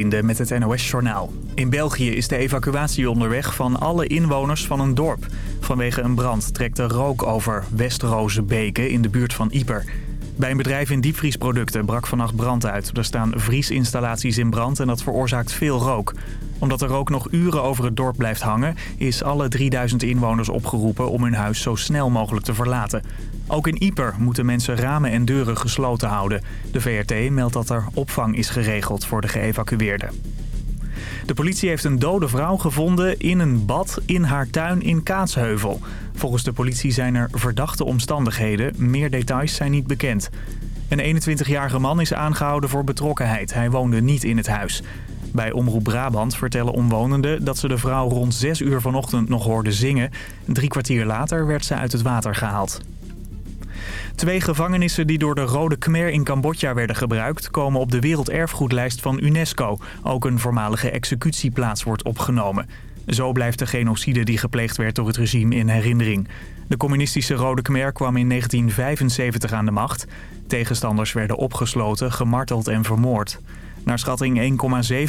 met het NOS-journaal. In België is de evacuatie onderweg van alle inwoners van een dorp. Vanwege een brand trekt er rook over Westrozenbeke in de buurt van Ieper. Bij een bedrijf in diepvriesproducten brak vannacht brand uit. Er staan vriesinstallaties in brand en dat veroorzaakt veel rook. Omdat er rook nog uren over het dorp blijft hangen... is alle 3000 inwoners opgeroepen om hun huis zo snel mogelijk te verlaten. Ook in Ieper moeten mensen ramen en deuren gesloten houden. De VRT meldt dat er opvang is geregeld voor de geëvacueerden. De politie heeft een dode vrouw gevonden in een bad in haar tuin in Kaatsheuvel. Volgens de politie zijn er verdachte omstandigheden. Meer details zijn niet bekend. Een 21-jarige man is aangehouden voor betrokkenheid. Hij woonde niet in het huis. Bij Omroep Brabant vertellen omwonenden dat ze de vrouw rond 6 uur vanochtend nog hoorden zingen. Drie kwartier later werd ze uit het water gehaald. Twee gevangenissen die door de Rode Khmer in Cambodja werden gebruikt... komen op de werelderfgoedlijst van UNESCO. Ook een voormalige executieplaats wordt opgenomen. Zo blijft de genocide die gepleegd werd door het regime in herinnering. De communistische Rode Khmer kwam in 1975 aan de macht. Tegenstanders werden opgesloten, gemarteld en vermoord. Naar schatting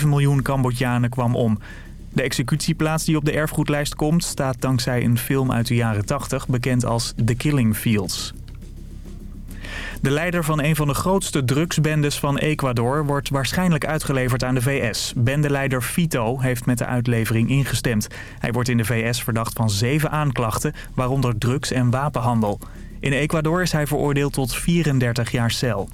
1,7 miljoen Cambodjanen kwam om. De executieplaats die op de erfgoedlijst komt... staat dankzij een film uit de jaren 80 bekend als The Killing Fields. De leider van een van de grootste drugsbendes van Ecuador wordt waarschijnlijk uitgeleverd aan de VS. Bendeleider Fito heeft met de uitlevering ingestemd. Hij wordt in de VS verdacht van zeven aanklachten, waaronder drugs- en wapenhandel. In Ecuador is hij veroordeeld tot 34 jaar cel.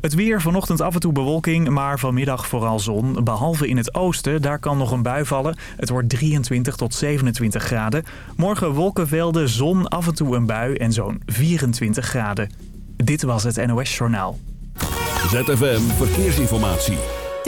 Het weer, vanochtend af en toe bewolking, maar vanmiddag vooral zon. Behalve in het oosten, daar kan nog een bui vallen. Het wordt 23 tot 27 graden. Morgen wolkenvelden, zon, af en toe een bui en zo'n 24 graden. Dit was het NOS Journaal. ZFM Verkeersinformatie.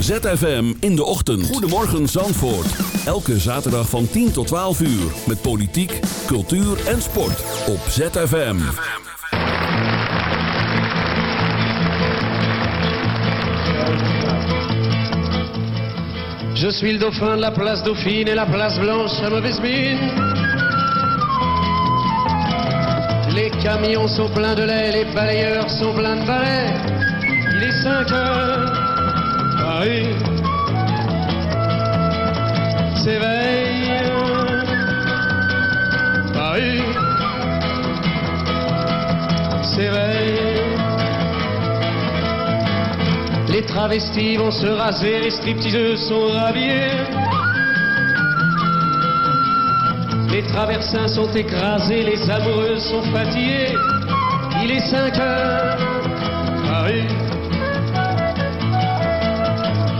ZFM in de ochtend. Goedemorgen Zandvoort. Elke zaterdag van 10 tot 12 uur. Met politiek, cultuur en sport. Op ZFM. Je suis le dauphin de la place Dauphine et la place Blanche à mauvaise mine. Les camions sont pleins de lait, les balayeurs sont pleins de balais. Il est 5 heures, Paris s'éveille. Paris s'éveille. Les travestis vont se raser, les stripteaseuses sont rhabillées. Les traversins sont écrasés, les amoureuses sont fatiguées. Il est 5 heures,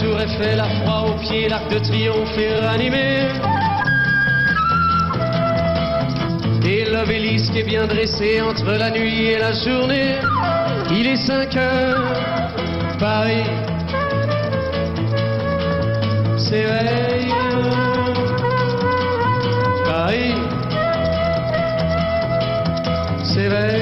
Tour Eiffel, la froid au pied, l'arc de triomphe est ranimé. Et l'obélisque est bien dressé entre la nuit et la journée. Il est 5 heures, Paris s'éveille. Paris s'éveille.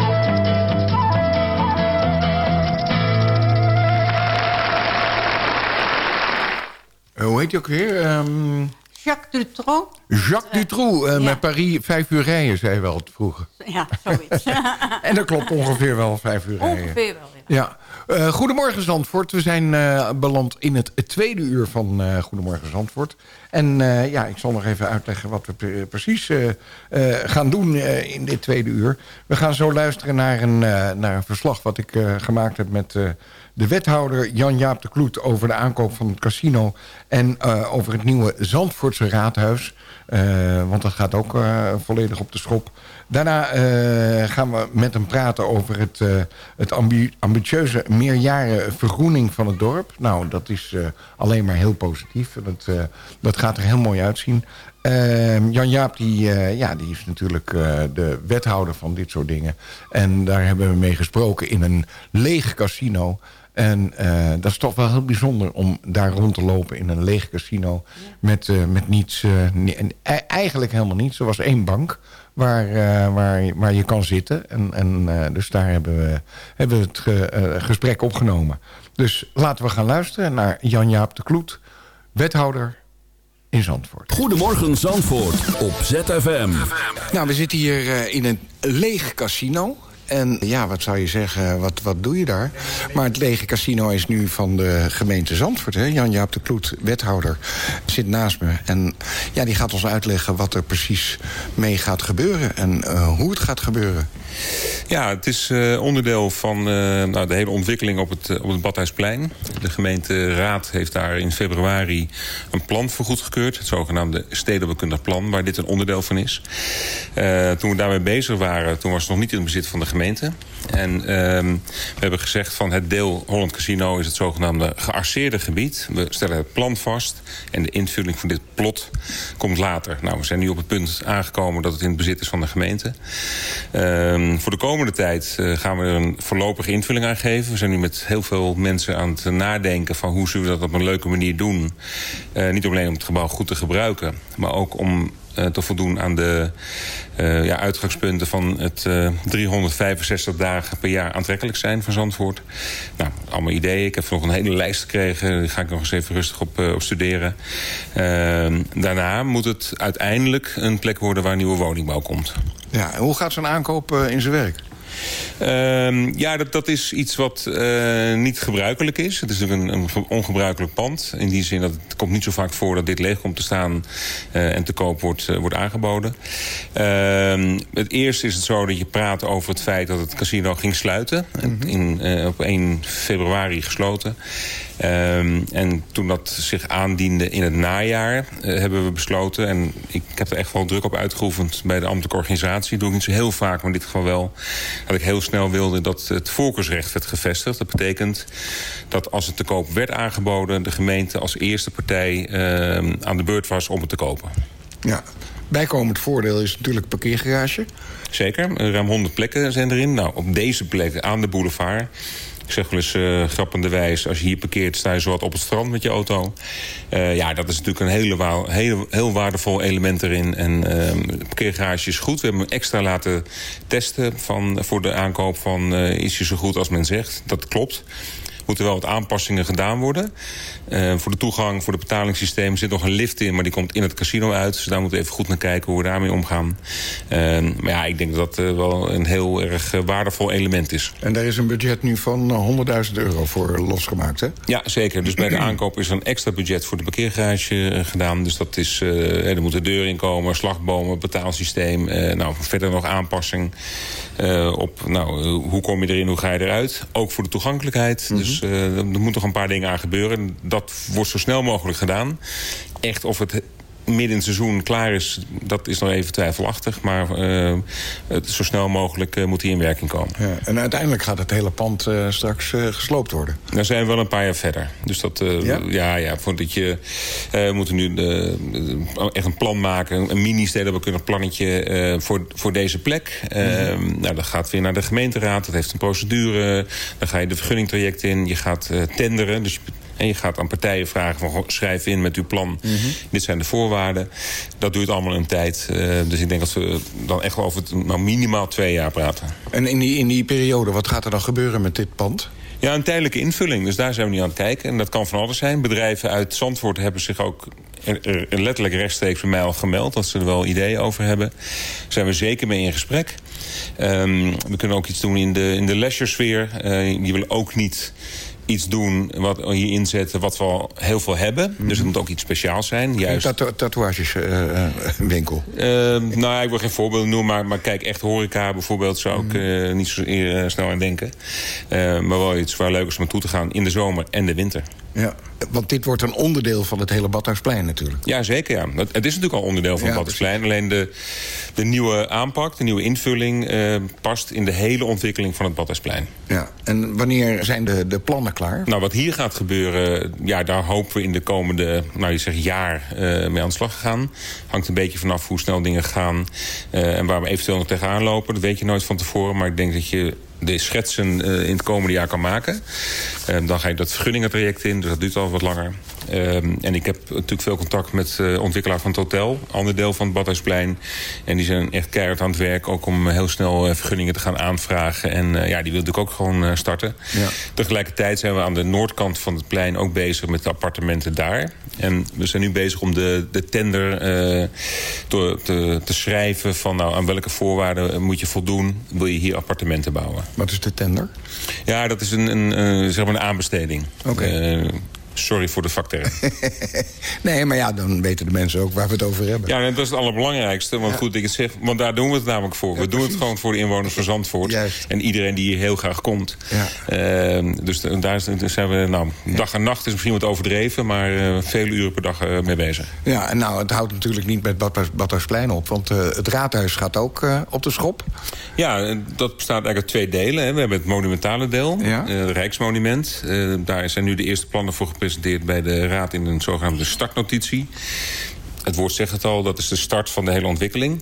Heet hij ook weer? Ehm, Jacques Dutroux. Jacques Dutroux. Ja. Met Paris vijf uur rijden, zei wel het vroeger. Ja, zoiets. En dat klopt ongeveer wel, vijf uur rijden. Ongeveer wel, ja. Ja. Eh, goedemorgen Zandvoort. We zijn eh, beland in het tweede uur van Goedemorgen Zandvoort. En ja, ik zal nog even uitleggen wat we pre- precies gaan doen in dit tweede uur. We gaan zo luisteren naar een, naar een verslag wat ik gemaakt heb met de wethouder Jan-Jaap de Kloet... over de aankoop van het casino en eh, over het nieuwe Zandvoortse raadhuis. Eh, want dat gaat ook eh, volledig op de schop. Daarna gaan we met hem praten over het, het ambi- ambitieuze meerjaren vergroening van het dorp. Nou, dat is alleen maar heel positief. Dat, dat gaat er heel mooi uitzien. Eh, Jan-Jaap die, ja, die is natuurlijk de wethouder van dit soort dingen. En daar hebben we mee gesproken in een leeg casino. En eh, dat is toch wel heel bijzonder om daar rond te lopen in een leeg casino. Met, eh, met niets, eh, ni- en e- eigenlijk helemaal niets. Er was één bank waar, eh, waar, waar je kan zitten. En, en eh, dus daar hebben we, hebben we het ge- gesprek opgenomen. Dus laten we gaan luisteren naar Jan-Jaap de Kloet, wethouder in Zandvoort. Goedemorgen Zandvoort op ZFM. Nou, we zitten hier eh, in een leeg casino. En ja, wat zou je zeggen, wat, wat doe je daar? Maar het lege casino is nu van de gemeente Zandvoort. Jan-Jaap de Kloet, wethouder, zit naast me. En ja, die gaat ons uitleggen wat er precies mee gaat gebeuren... en eh, hoe het gaat gebeuren. Ja, het is eh, onderdeel van eh, nou, de hele ontwikkeling op het, eh, op het Badhuisplein. De gemeenteraad heeft daar in februari een plan voor goedgekeurd. Het zogenaamde stedenbouwkundig plan, waar dit een onderdeel van is. Toen we daarmee bezig waren, toen was het nog niet in bezit van de gemeente. En ehm, we hebben gezegd van het deel Holland Casino is het zogenaamde gearseerde gebied. We stellen het plan vast en de invulling van dit plot komt later. Nou, we zijn nu op het punt aangekomen dat het in het bezit is van de gemeente. Ehm, voor de komende tijd eh, gaan we er een voorlopige invulling aan geven. We zijn nu met heel veel mensen aan het nadenken van hoe zullen we dat op een leuke manier doen. Eh, niet alleen om het gebouw goed te gebruiken, maar ook om te voldoen aan de eh, ja, uitgangspunten van het eh, 365 dagen per jaar aantrekkelijk zijn van Zandvoort. Nou, allemaal ideeën. Ik heb nog een hele lijst gekregen. Daar ga ik nog eens even rustig op, eh, op studeren. Ehm, daarna moet het uiteindelijk een plek worden waar nieuwe woningbouw komt. Ja, hoe gaat zo'n aankoop eh, in zijn werk? Ehm, ja, dat, dat is iets wat eh, niet gebruikelijk is. Het is natuurlijk een, een ge- ongebruikelijk pand. In die zin dat het komt niet zo vaak voor dat dit leeg komt te staan... eh, en te koop wordt, eh, wordt aangeboden. Ehm, het eerste is het zo dat je praat over het feit dat het casino ging sluiten. in, eh, op 1 februari gesloten. Ehm, en toen dat zich aandiende in het najaar, eh, hebben we besloten... en ik heb er echt wel druk op uitgeoefend bij de ambtelijke organisatie... dat doe ik niet zo heel vaak, maar in dit geval wel... dat ik heel snel wilde dat het voorkeursrecht werd gevestigd. Dat betekent dat als het te koop werd aangeboden... de gemeente als eerste partij ehm, aan de beurt was om het te kopen. Ja, bijkomend voordeel is natuurlijk parkeergarage. Zeker, eh, ruim 100 plekken zijn erin. Nou, op deze plek aan de boulevard... Ik zeg wel eens eh, grappenderwijs, als je hier parkeert... sta je zo wat op het strand met je auto. Eh, ja, dat is natuurlijk een hele heel, heel waardevol element erin. En ehm, de parkeergarage is goed. We hebben hem extra laten testen van, voor de aankoop van... eh, is hij zo goed als men zegt. Dat klopt moeten wel wat aanpassingen gedaan worden. Eh, voor de toegang, voor het betalingssysteem zit nog een lift in... maar die komt in het casino uit. Dus daar moeten we even goed naar kijken hoe we daarmee omgaan. Eh, maar ja, ik denk dat dat eh, wel een heel erg waardevol element is. En daar is een budget nu van eh, 100.000 euro voor losgemaakt, hè? Ja, zeker. Dus bij de aankoop is er een extra budget voor de parkeergarage gedaan. Dus dat is, er moet de deur in komen, slagbomen, betaalsysteem. nou, verder nog aanpassing op nou, hoe kom je erin, hoe ga je eruit. Ook voor de toegankelijkheid. Dus eh, er moeten nog een paar dingen aan gebeuren. Dat wordt zo snel mogelijk gedaan. Echt of het midden seizoen klaar is, dat is nog even twijfelachtig. Maar uh, het, zo snel mogelijk uh, moet die in werking komen. Ja, en uiteindelijk gaat het hele pand uh, straks gesloopt worden? Dan zijn we wel een paar jaar verder. Dus dat, ja? ja, ja, voordat je... we moeten nu echt een plan maken. Een mini-steden, we kunnen een plannetje voor, voor deze plek. Mm -hmm. nou, dat gaat weer naar de gemeenteraad. Dat heeft een procedure. Dan ga je de vergunningtraject in. Je gaat tenderen. Dus je en je gaat aan partijen vragen van schrijf in met uw plan. Mm -hmm. Dit zijn de voorwaarden. Dat duurt allemaal een tijd. Uh, dus ik denk dat we dan echt wel over het, nou, minimaal twee jaar praten. En in die, in die periode, wat gaat er dan gebeuren met dit pand? Ja, een tijdelijke invulling. Dus daar zijn we nu aan het kijken. En dat kan van alles zijn. Bedrijven uit Zandvoort hebben zich ook er, er letterlijk rechtstreeks bij mij al gemeld... dat ze er wel ideeën over hebben. Daar zijn we zeker mee in gesprek. Um, we kunnen ook iets doen in de, in de leisure-sfeer. Uh, die willen ook niet iets doen wat hier inzetten wat we al heel veel hebben. Dus het moet ook iets speciaals zijn. Juist... Een tatoe tatoeageswinkel? Uh, uh, nou, ik wil geen voorbeelden noemen, maar, maar kijk, echt horeca bijvoorbeeld... zou ik uh, niet zo snel aan denken. maar wel iets waar leuk is om naartoe te gaan in de zomer en de winter. Ja, want dit wordt een onderdeel van het hele Badhuisplein natuurlijk. Ja, zeker. Ja. Het, het is natuurlijk al onderdeel van ja, het Badhuisplein. Alleen de, de nieuwe aanpak, de nieuwe invulling... Uh, past in de hele ontwikkeling van het Badhuisplein. Ja, en wanneer zijn de, de plannen klaar? Nou, wat hier gaat gebeuren, ja, daar hopen we in de komende nou, je zegt jaar uh, mee aan de slag gaan. Hangt een beetje vanaf hoe snel dingen gaan... Uh, en waar we eventueel nog tegenaan lopen. Dat weet je nooit van tevoren, maar ik denk dat je de schetsen in het komende jaar kan maken. Dan ga je dat vergunningentraject in, dus dat duurt al wat langer. Uh, en ik heb natuurlijk veel contact met de uh, ontwikkelaar van het hotel, ander deel van het Badhuisplein. En die zijn echt keihard aan het werk, ook om heel snel uh, vergunningen te gaan aanvragen. En uh, ja, die wil natuurlijk ook gewoon starten. Ja. Tegelijkertijd zijn we aan de noordkant van het plein ook bezig met de appartementen daar. En we zijn nu bezig om de, de tender te, te, te schrijven van nou, aan welke voorwaarden moet je voldoen, wil je hier appartementen bouwen. Wat is de tender? Ja, dat is een, een, zeg maar een aanbesteding. Oké. Okay. Sorry voor de vakterm. nee, maar ja, dan weten de mensen ook waar we het over hebben. Ja, en dat is het allerbelangrijkste. Want ja. goed ik het zeg, want daar doen we het namelijk voor. Ja, we doen het gewoon voor de inwoners van Zandvoort. Juist. En iedereen die hier heel graag komt. Ja. Uh, dus daar zijn we, nou, dag en nacht is misschien wat overdreven... maar uh, vele uren per dag uh, mee bezig. Ja, en nou, het houdt natuurlijk niet met Badhuisplein op. Want uh, het raadhuis gaat ook op de schop. Ja, dat bestaat eigenlijk uit twee delen. Hè. We hebben het monumentale deel, ja. het Rijksmonument. daar zijn nu de eerste plannen voor gepresenteerd bij de Raad in een zogenaamde startnotitie. Het woord zegt het al, dat is de start van de hele ontwikkeling.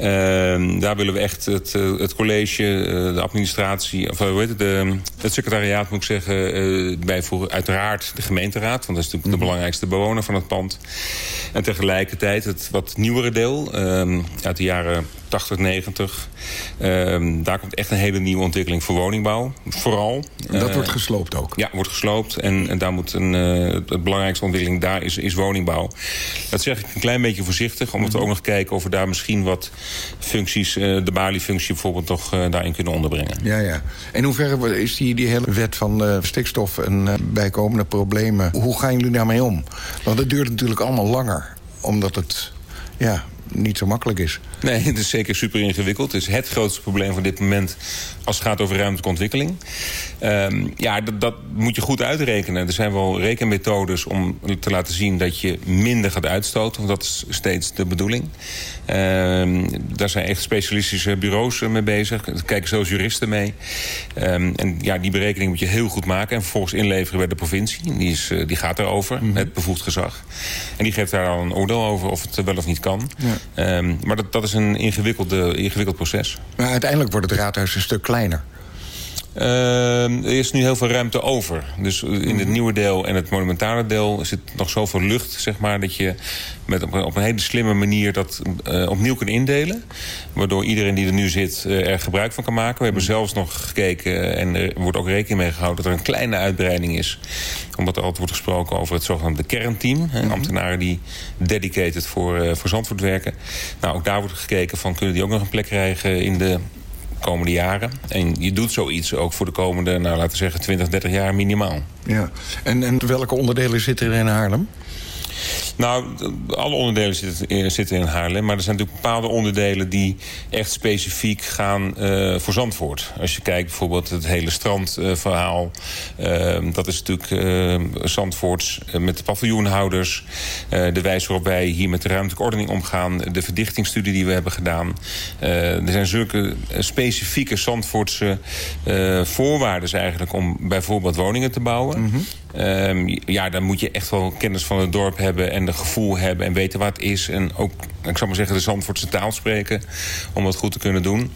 Uh, daar willen we echt het, uh, het college, uh, de administratie... of hoe heet het, de, het secretariaat moet ik zeggen... uh, bijvoegen. Uiteraard de gemeenteraad, want dat is natuurlijk de belangrijkste bewoner van het pand. En tegelijkertijd het wat nieuwere deel uit de jaren 80, 90. Um, daar komt echt een hele nieuwe ontwikkeling voor woningbouw. Vooral. En dat uh, wordt gesloopt ook? Ja, wordt gesloopt. En, en daar moet een, uh, het belangrijkste ontwikkeling daar is, is woningbouw. Dat zeg ik een klein beetje voorzichtig. Omdat we ook nog kijken of we daar misschien wat functies... Uh, de baliefunctie bijvoorbeeld nog daarin kunnen onderbrengen. Ja, ja. In hoeverre is die, die hele wet van stikstof en bijkomende problemen... hoe gaan jullie daarmee om? Want het duurt natuurlijk allemaal langer. Omdat het... Ja, niet zo makkelijk is. Nee, het is zeker super ingewikkeld. Het is het grootste probleem van dit moment als het gaat over ruimtelijke ontwikkeling. Um, ja, dat, dat, moet je goed uitrekenen. Er zijn wel rekenmethodes om te laten zien dat je minder gaat uitstoten. Want dat is steeds de bedoeling. Um, daar zijn echt specialistische bureaus mee bezig. Daar kijken zelfs juristen mee. Um, en ja, die berekening moet je heel goed maken. En vervolgens inleveren bij de provincie. Die, is, die gaat daarover, mm -hmm. het bevoegd gezag. En die geeft daar al een oordeel over of het wel of niet kan. Ja. Maar dat, dat is een ingewikkelde, ingewikkeld proces. Maar uiteindelijk wordt het raadhuis een stuk kleiner. Uh, er is nu heel veel ruimte over. Dus in het nieuwe deel en het monumentale deel zit nog zoveel lucht, zeg maar, dat je met op, op een hele slimme manier dat uh, opnieuw kunt indelen. Waardoor iedereen die er nu zit uh, er gebruik van kan maken. We hebben zelfs nog gekeken en er wordt ook rekening mee gehouden dat er een kleine uitbreiding is. Omdat er altijd wordt gesproken over het zogenaamde kernteam. -hmm. Ambtenaren die dedicated voor, voor Zandvoort werken. Nou, ook daar wordt gekeken van kunnen die ook nog een plek krijgen in de komende jaren. En je doet zoiets ook voor de komende, nou, laten we zeggen, 20, 30 jaar minimaal. Ja. En, en welke onderdelen zitten er in Haarlem? Nou, alle onderdelen zitten, eh, zitten in Haarlem. Maar er zijn natuurlijk bepaalde onderdelen die echt specifiek gaan uh, voor Zandvoort. Als je kijkt bijvoorbeeld het hele strandverhaal. Uh, dat is natuurlijk uh, Zandvoorts met de paviljoenhouders. de wijze waarop wij hier met de ruimtelijke ordening omgaan. De verdichtingsstudie die we hebben gedaan. er zijn zulke specifieke Zandvoortse voorwaarden eigenlijk... om bijvoorbeeld woningen te bouwen. Mm. Um, ja, dan moet je echt wel kennis van het dorp hebben... en de gevoel hebben en weten wat het is. En ook, ik zou maar zeggen, de Zandvoortse taal spreken... om dat goed te kunnen doen.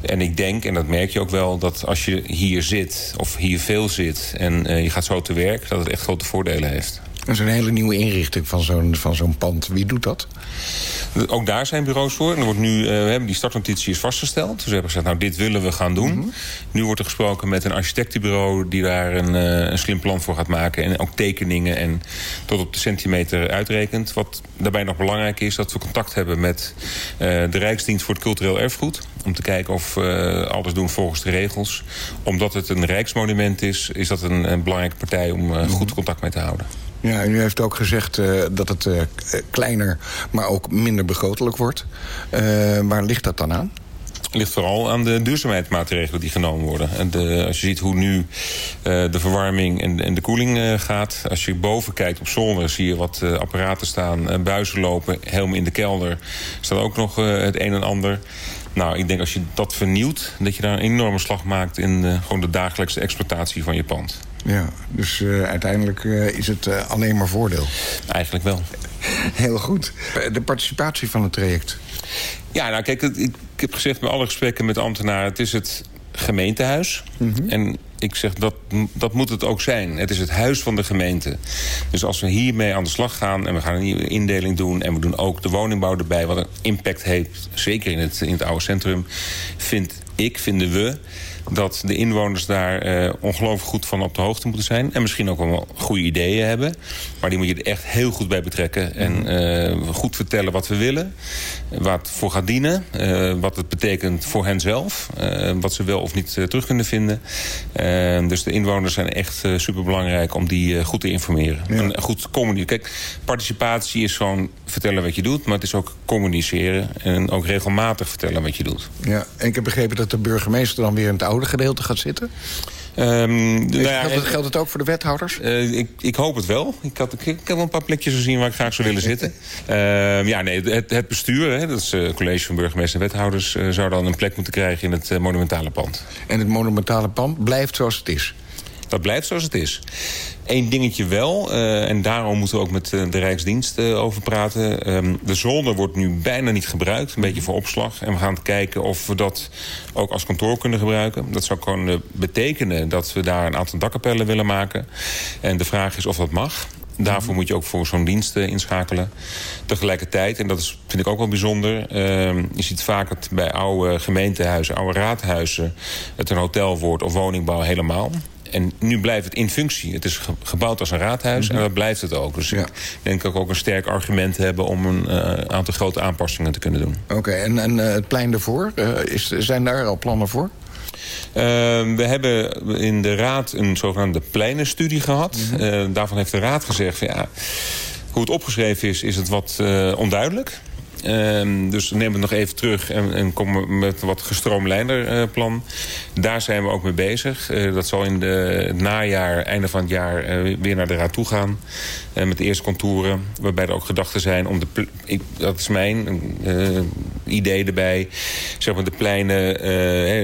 En ik denk, en dat merk je ook wel, dat als je hier zit... of hier veel zit en uh, je gaat zo te werk... dat het echt grote voordelen heeft. Dat is een hele nieuwe inrichting van zo'n zo'n pand. Wie doet dat? Ook daar zijn bureaus voor. En er wordt nu, uh, we hebben die startnotitie is vastgesteld. Dus we hebben gezegd, nou, dit willen we gaan doen. Mm -hmm. Nu wordt er gesproken met een architectenbureau... die daar een, uh, een, slim plan voor gaat maken. En ook tekeningen en tot op de centimeter uitrekent. Wat daarbij nog belangrijk is, dat we contact hebben met uh, de Rijksdienst voor het Cultureel Erfgoed. Om te kijken of we alles doen volgens de regels. Omdat het een rijksmonument is, is dat een, een belangrijke partij... om goed contact mee te houden. Ja, u heeft ook gezegd uh, dat het uh, kleiner, maar ook minder begrotelijk wordt. Uh, waar ligt dat dan aan? ligt vooral aan de duurzaamheidsmaatregelen die genomen worden. En de, als je ziet hoe nu de verwarming en, en de koeling gaat... als je boven kijkt op zolder zie je wat apparaten staan... buizen lopen, helemaal in de kelder staat ook nog het een en ander... Nou, ik denk als je dat vernieuwt, dat je daar een enorme slag maakt... in gewoon de dagelijkse exploitatie van je pand. Ja, dus uh, uiteindelijk uh, is het uh, alleen maar voordeel. Eigenlijk wel. Heel goed. De participatie van het traject. Ja, nou kijk, ik, ik heb gezegd bij alle gesprekken met ambtenaren... het is het gemeentehuis. Mm -hmm. En ik zeg, dat, dat moet het ook zijn. Het is het huis van de gemeente. Dus als we hiermee aan de slag gaan... en we gaan een nieuwe indeling doen... en we doen ook de woningbouw erbij... wat een impact heeft, zeker in het, in het oude centrum... vind ik, vinden we dat de inwoners daar uh, ongelooflijk goed van op de hoogte moeten zijn. En misschien ook wel goede ideeën hebben. Maar die moet je er echt heel goed bij betrekken. En uh, goed vertellen wat we willen. Wat voor gaat dienen. Uh, wat het betekent voor hen zelf. wat ze wel of niet terug kunnen vinden. dus de inwoners zijn echt superbelangrijk om die goed te informeren. Ja. En goed communiceren. Kijk, participatie is gewoon vertellen wat je doet. Maar het is ook communiceren. En ook regelmatig vertellen wat je doet. Ja, en ik heb begrepen dat de burgemeester dan weer in het oude gedeelte gaat zitten? Um, nou ja, geldt, het, geldt, het, ook voor de wethouders? Uh, ik, ik, hoop het wel. Ik had, ik, ik had wel een paar plekjes gezien waar ik graag zou willen zitten. Uh, ja, nee, het, het bestuur, hè, dat is het uh, college van burgemeester en wethouders... zou dan een plek moeten krijgen in het monumentale pand. En het monumentale pand blijft zoals het is? Dat blijft zoals het is. Eén dingetje wel, uh, en daarom moeten we ook met uh, de Rijksdienst uh, over praten. Um, de zolder wordt nu bijna niet gebruikt, een beetje voor opslag. En we gaan kijken of we dat ook als kantoor kunnen gebruiken. Dat zou kunnen betekenen dat we daar een aantal dakkapellen willen maken. En de vraag is of dat mag. Daarvoor moet je ook voor zo'n dienst inschakelen. Tegelijkertijd, en dat is, vind ik ook wel bijzonder... Uh, je ziet vaak het bij oude gemeentehuizen, oude raadhuizen... het een hotel wordt of woningbouw helemaal. En nu blijft het in functie. Het is gebouwd als een raadhuis mm -hmm. en dat blijft het ook. Dus ja. ik denk dat we ook een sterk argument hebben... om een uh, aantal grote aanpassingen te kunnen doen. Oké, okay, en, en uh, het plein ervoor? Uh, is, zijn daar al plannen voor? Uh, we hebben in de raad een zogenaamde pleinenstudie gehad. Mm -hmm. uh, daarvan heeft de raad gezegd... Van, ja, hoe het opgeschreven is, is het wat uh, onduidelijk. Um, dus neem het nog even terug en, en kom met wat gestroomlijnder uh, plan. Daar zijn we ook mee bezig. Uh, dat zal in de, het najaar, einde van het jaar, uh, weer naar de raad toe gaan. met de eerste contouren. Waarbij er ook gedachten zijn om de... Ik, dat is mijn idee erbij. Zeg maar de pleinen...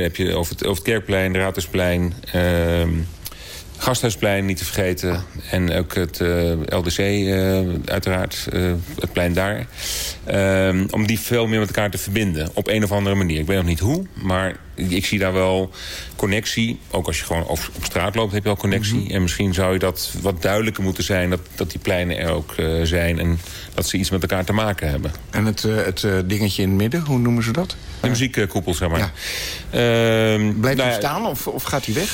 Heb je over het, over het Kerkplein, de Raadhuisplein... Gasthuisplein niet te vergeten. En ook het uh, LDC uh, uiteraard, uh, het plein daar. Um, om die veel meer met elkaar te verbinden. Op een of andere manier. Ik weet nog niet hoe, maar ik zie daar wel connectie. Ook als je gewoon op straat loopt heb je al connectie. Mm -hmm. En misschien zou je dat wat duidelijker moeten zijn... dat, dat die pleinen er ook zijn en dat ze iets met elkaar te maken hebben. En het, het dingetje in het midden, hoe noemen ze dat? De muziekkoepel, zeg maar. Ja. Uh, Blijft hij nou, staan of, of gaat hij weg?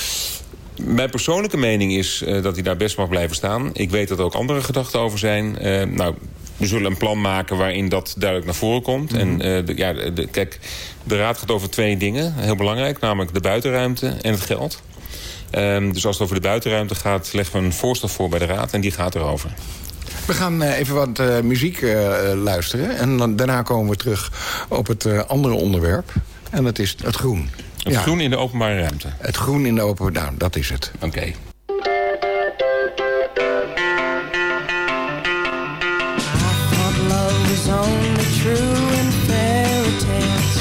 Mijn persoonlijke mening is uh, dat hij daar best mag blijven staan. Ik weet dat er ook andere gedachten over zijn. Uh, nou, we zullen een plan maken waarin dat duidelijk naar voren komt. Mm -hmm. En uh, de, ja, de, kijk, de raad gaat over twee dingen. Heel belangrijk, namelijk de buitenruimte en het geld. Um, dus als het over de buitenruimte gaat, leggen we een voorstel voor bij de raad en die gaat erover. We gaan eh, even wat eh, muziek eh, luisteren. En dan, daarna komen we terug op het eh, andere onderwerp. En dat is het groen. Het Ja, groen in de openbare ruimte. Het groen in de open... Nou, dat is het. Oké. thought love was only true in fairy tales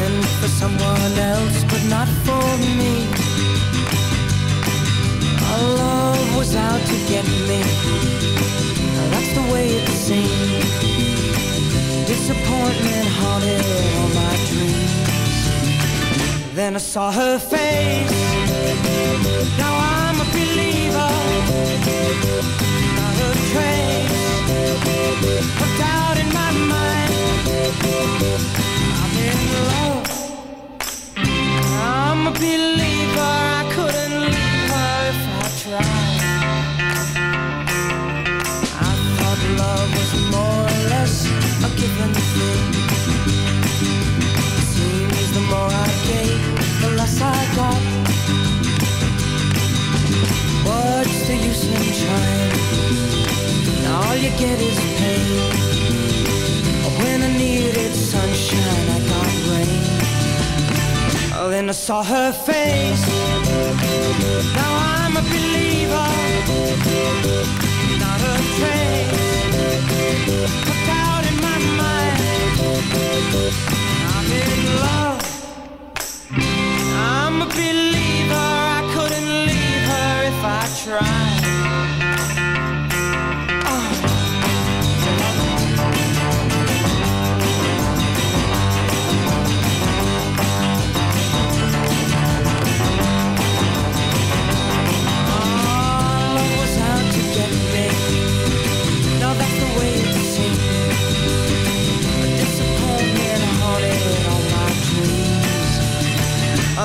and for someone else but not for me our love was out to get me that's the way it seemed disappointment then I saw her face now I'm a believer not a trace of doubt in my mind. I'm in love. I'm a believer. I couldn't leave her if I tried. I thought love was more or less a given thing. Get is pain. When I needed sunshine, I got rain. Oh, then I saw her face. Now I'm a believer, not a trace of doubt in my mind. I'm in love. I'm a believer. I couldn't leave her if I tried.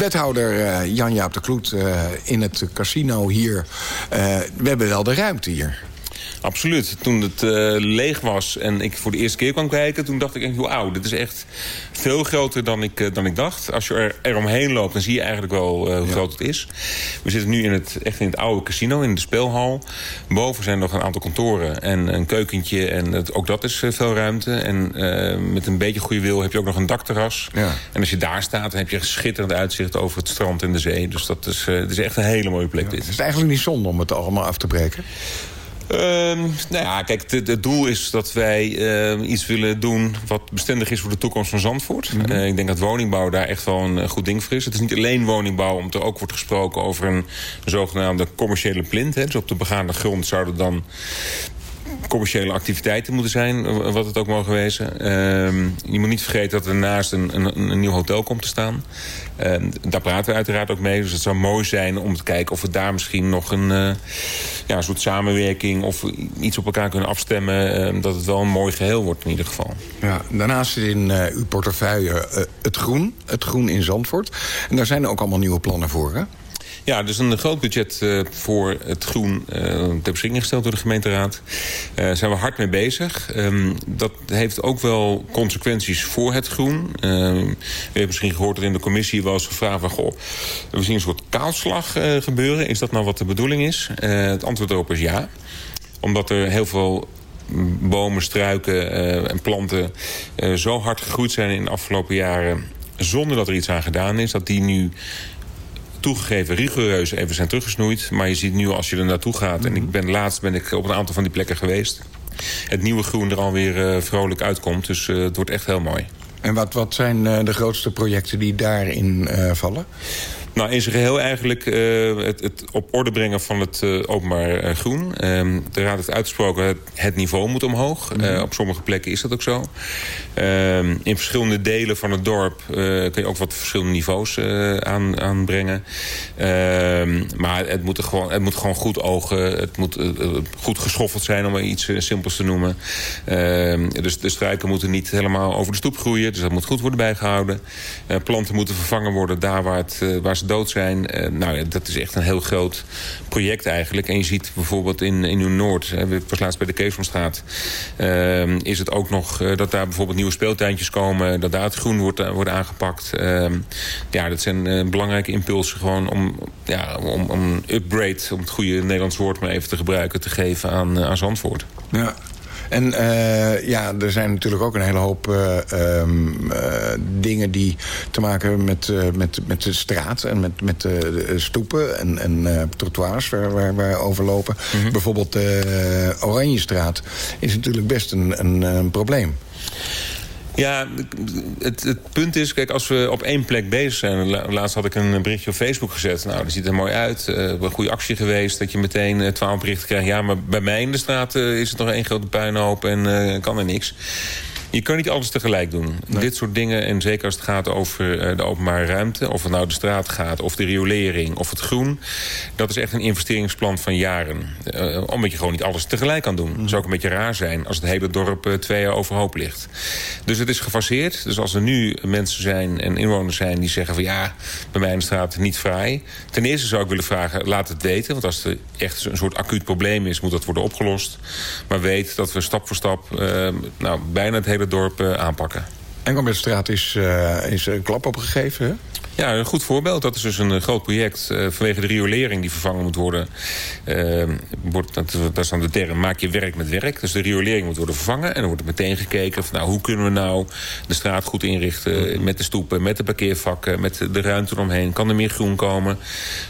Wethouder eh, Jan-Jaap de Kloet eh, in het casino hier. Eh, we hebben wel de ruimte hier. Absoluut. Toen het eh, leeg was en ik voor de eerste keer kwam kijken... toen dacht ik echt, wauw, dit is echt veel groter dan ik, eh, dan ik dacht. Als je er, eromheen loopt, dan zie je eigenlijk wel eh, hoe groot het is. We zitten nu in het, echt in het oude casino, in de speelhal. Boven zijn nog een aantal kantoren en een keukentje. En het, ook dat is veel ruimte. En met een beetje goede wil heb je ook nog een dakterras. Ja. En als je daar staat, dan heb je een schitterend uitzicht... over het strand en de zee. Dus dat is, het is echt een hele mooie plek, dit. Is het eigenlijk niet zonde om het allemaal af te breken? Nou ja, kijk, het- doel is dat wij ehm, iets willen doen... wat bestendig is voor de toekomst van Zandvoort. Eh, ik denk dat woningbouw daar echt wel een goed ding voor is. Het is niet alleen woningbouw, omdat er ook wordt gesproken... over een zogenaamde commerciële plint. Hè. Dus op de begaande grond zouden dan commerciële activiteiten moeten zijn, wat het ook mogen wezen. Ehm, je moet niet vergeten dat er naast een, een, een nieuw hotel komt te staan. Ehm, daar praten we uiteraard ook mee. Dus het zou mooi zijn om te kijken of we daar misschien nog een, eh, ja, soort samenwerking... of iets op elkaar kunnen afstemmen. ehm, dat het wel een mooi geheel wordt in ieder geval. Ja, daarnaast zit in eh, uw portefeuille eh, het groen. Het groen in Zandvoort. En daar zijn ook allemaal nieuwe plannen voor, hè? Ja, dus een groot budget eh, voor het groen eh, ter beschikking gesteld door de gemeenteraad. Daar zijn we hard mee bezig. Ehm, dat heeft ook wel consequenties voor het groen. Ehm, u heeft misschien gehoord dat in de commissie eens gevraagd van... Goh, we zien een soort kaalslag eh, gebeuren. Is dat nou wat de bedoeling is? Eh, het antwoord erop is ja. Omdat er heel veel bomen, struiken eh, en planten eh, zo hard gegroeid zijn in de afgelopen jaren... zonder dat er iets aan gedaan is, dat die nu toegegeven rigoureus even zijn teruggesnoeid. Maar je ziet nu als je er naartoe gaat... en ik ben laatst ben ik op een aantal van die plekken geweest... het nieuwe groen er alweer uh, vrolijk uitkomt. Dus uh, het wordt echt heel mooi. En wat, wat zijn uh, de grootste projecten die daarin vallen? Nou, in zijn geheel eigenlijk eh, het, het op orde brengen van het eh, openbaar eh, groen. Ehm, de Raad heeft uitgesproken, het, het niveau moet omhoog. Eh, op sommige plekken is dat ook zo. Ehm, in verschillende delen van het dorp kun je ook wat verschillende niveaus aan, aanbrengen. Ehm, maar het moet, er gewoon, het moet gewoon goed ogen. Het moet goed geschoffeld zijn, om maar iets simpels te noemen. Dus de struiken moeten niet helemaal over de stoep groeien. Dus dat moet goed worden bijgehouden. Eh, planten moeten vervangen worden daar waar, het, waar dood zijn. Eh, nou ja, dat is echt een heel groot project eigenlijk. En je ziet bijvoorbeeld in, in Nieuw-Noord... was laatst bij de Keesomstraat... ehm, is het ook nog eh, dat daar bijvoorbeeld nieuwe speeltuintjes komen... dat daar het groen wordt, eh, wordt aangepakt. Ehm, ja, dat zijn eh, belangrijke impulsen gewoon om, ja, om, om upgrade... om het goede Nederlands woord maar even te gebruiken... te geven aan, eh, aan Zandvoort. Ja. En eh, ja, er zijn natuurlijk ook een hele hoop eh, ehm, eh, dingen die te maken hebben met, met, met de straat en met, met de stoepen en, en trottoirs waar, waar wij overlopen. Bijvoorbeeld de Oranjestraat is natuurlijk best een, een, een probleem. Ja, het, het punt is, kijk, als we op één plek bezig zijn... la- laatst had ik een berichtje op Facebook gezet. Nou, dat ziet er mooi uit. Eh, een goede actie geweest. Dat je meteen eh, twaalf berichten krijgt. Ja, maar bij mij in de straat eh, is het nog één grote puinhoop en kan er niks. Je kan niet alles tegelijk doen. Dit soort dingen, en zeker als het gaat over eh, de openbare ruimte... of het nou de straat gaat, of de riolering, of het groen... dat is echt een investeringsplan van jaren. Eh, omdat je gewoon niet alles tegelijk kan doen. Het zou ook een beetje raar zijn als het hele dorp eh, twee jaar overhoop ligt. Dus het is gefaseerd. Dus als er nu mensen zijn en inwoners zijn die zeggen van... ja, bij mij in de straat niet vrij. Ten eerste zou ik willen vragen, laat het weten. Want als er echt een soort acuut probleem is, moet dat worden opgelost. Maar weet dat we stap voor stap nou, bijna het hele dorp eh, aanpakken. Engelbertstraat is, eh, is een klap opgegeven? Ja, een goed voorbeeld. Dat is dus een eh, groot project eh, vanwege de riolering die vervangen moet worden. Eh, wordt, dat, is dan de term, maak je werk met werk. Dus de riolering moet worden vervangen. En dan wordt er meteen gekeken van, nou, hoe kunnen we nou de straat goed inrichten... met de stoepen, met de parkeervakken, met de ruimte eromheen. Kan er meer groen komen?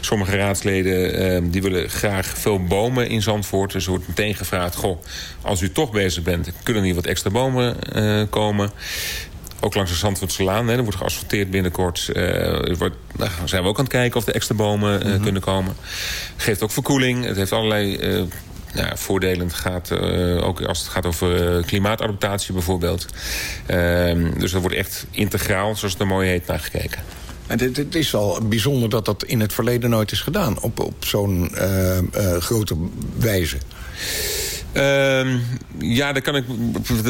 Sommige raadsleden eh, die willen graag veel bomen in Zandvoort. Dus er wordt meteen gevraagd, goh, als u toch bezig bent... kunnen er hier wat extra bomen eh, komen... Ook langs de Zandvoortselaan, hè, er wordt geasfalteerd binnenkort. Er wordt, nou, zijn we ook aan het kijken of er extra bomen eh, kunnen komen. Geeft ook verkoeling. Het heeft allerlei ja, voordelen. Het gaat, ook als het gaat over klimaatadaptatie bijvoorbeeld. Ehm, dus er wordt echt integraal, zoals het er mooi heet, naar gekeken. En het, het is wel bijzonder dat dat in het verleden nooit is gedaan... op, op zo'n grote wijze. Ehm, ja, dat kan ik.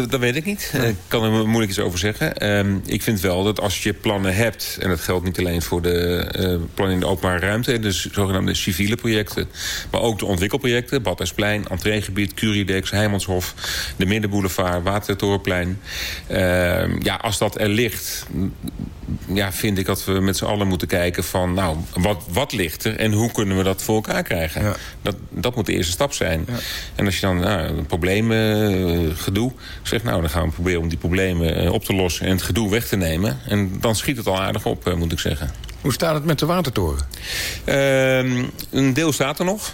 Dat, weet ik niet. Ik kan er moeilijk iets over zeggen. Ehm, ik vind wel dat als je plannen hebt, en dat geldt niet alleen voor de eh, plannen in de openbare ruimte, dus zogenaamde civiele projecten, maar ook de ontwikkelprojecten, Badhuisplein, entreegebied, Curiedex, Heimanshof, de Middenboulevard, Watertorenplein. Ehm, ja, als dat er ligt, ja, vind ik dat we met z'n allen moeten kijken van, nou, wat, wat ligt er en hoe kunnen we dat voor elkaar krijgen? Ja. Dat, dat moet de eerste stap zijn. En als je dan nou, een problemen, gedoe, zegt nou, dan gaan we proberen om die problemen eh, op te lossen en het gedoe weg te nemen. En dan schiet het al aardig op, eh, moet ik zeggen. Hoe staat het met de watertoren? Ehm, een deel staat er nog.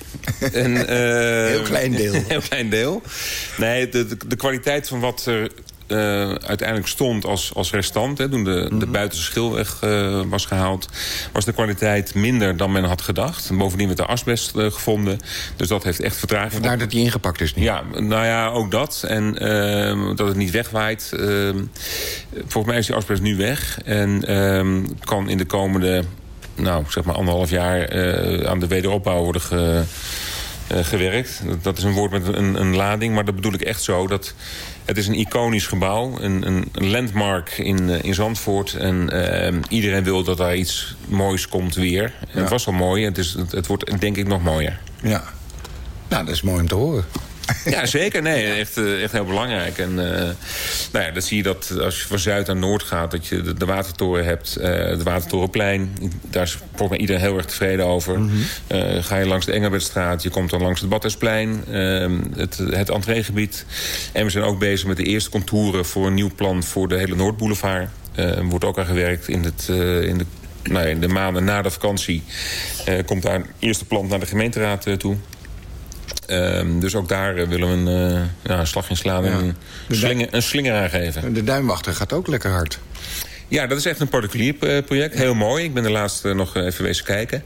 en, eh, Heel klein deel. heel klein deel. Nee, de, de, de kwaliteit van wat er eh, uiteindelijk stond als, als restant... Hè, toen de, de buitenste schilweg eh, was gehaald... was de kwaliteit minder dan men had gedacht. Bovendien werd er asbest eh, gevonden. Dus dat heeft echt vertraging. Vandaar dat die ingepakt is niet. Ja, nou ja, ook dat. En ehm, dat het niet wegwaait. Ehm, volgens mij is die asbest nu weg. En ehm, kan in de komende, nou, zeg maar anderhalf jaar... aan de wederopbouw worden ge, gewerkt. Dat- Dat is een woord met een, een lading, maar dat bedoel ik echt zo. Dat het is een iconisch gebouw, een, een landmark in, eh, in Zandvoort. En ehm, iedereen wil dat daar iets moois komt weer. En Het was al mooi, het, is, het, het wordt denk ik nog mooier. Ja. Nou, dat is mooi om te horen. Ja, zeker. Nee, echt, eh, echt heel belangrijk. En eh, nou ja, dat zie je dat als je van zuid naar noord gaat... dat je de, de Watertoren hebt, eh de Watertorenplein. Daar is volgens mij iedereen heel erg tevreden over. Eh, ga je langs de Engelbertstraat, je komt dan langs het Badhuisplein... eh, het, het entreegebied. En we zijn ook bezig met de eerste contouren... voor een nieuw plan voor de hele Noordboulevard. Er wordt ook aan gewerkt in, het, in de nou in de maanden na de vakantie komt daar een eerste plan naar de gemeenteraad toe. Ehm, dus ook daar eh, willen we een, eh, ja, een slag in slaan en Ja. een, De slinger, een slinger aangeven. De duimwachter gaat ook lekker hard. Ja, dat is echt een particulier eh, project. Heel mooi. Ik ben er laatst eh, nog even wezen kijken.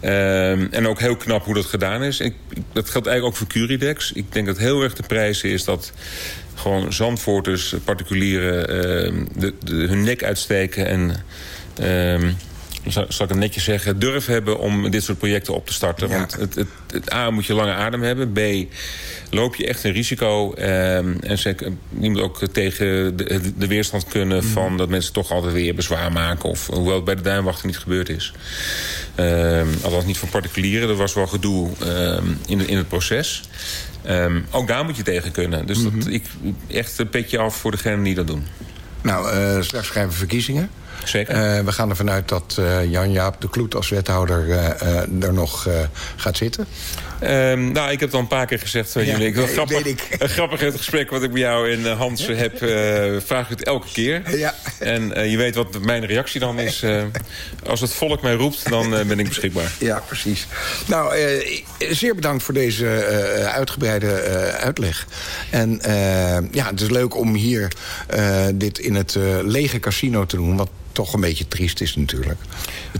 Ehm, en ook heel knap hoe dat gedaan is. Ik, dat geldt eigenlijk ook voor Curidex. Ik denk dat heel erg de prijs is dat gewoon Zandvoorters, particulieren... ehm, de, de, hun nek uitsteken en... zal, zal ik het netjes zeggen, durf hebben om dit soort projecten op te starten. Want het, het, het A, moet je lange adem hebben. B, loop je echt een risico. ehm, en zeker, je moet ook tegen de, de weerstand kunnen van dat mensen toch altijd weer bezwaar maken. Of hoewel het bij de duinwachter niet gebeurd is. Ehm althans niet voor particulieren. Er was wel gedoe ehm, in, in het proces. Ook daar moet je tegen kunnen. Dus dat, ik, echt een petje af voor degenen die dat doen. Nou, eh, straks we verkiezingen. Zeker. Eh, we gaan ervan uit dat eh, Jan-Jaap de Kloet als wethouder eh, er nog gaat zitten. Ehm, nou, ik heb het al een paar keer gezegd Ja, jullie. Ik nee, grappig, ik. Een grappig het gesprek wat ik bij jou en Hans heb, vraag ik het elke keer. Ja. En je weet wat mijn reactie dan is. als het volk mij roept, dan ben ik beschikbaar. Ja, precies. Nou, zeer bedankt voor deze uitgebreide uitleg. En ja, het is leuk om hier dit in het lege casino te doen... wat toch een beetje triest is natuurlijk.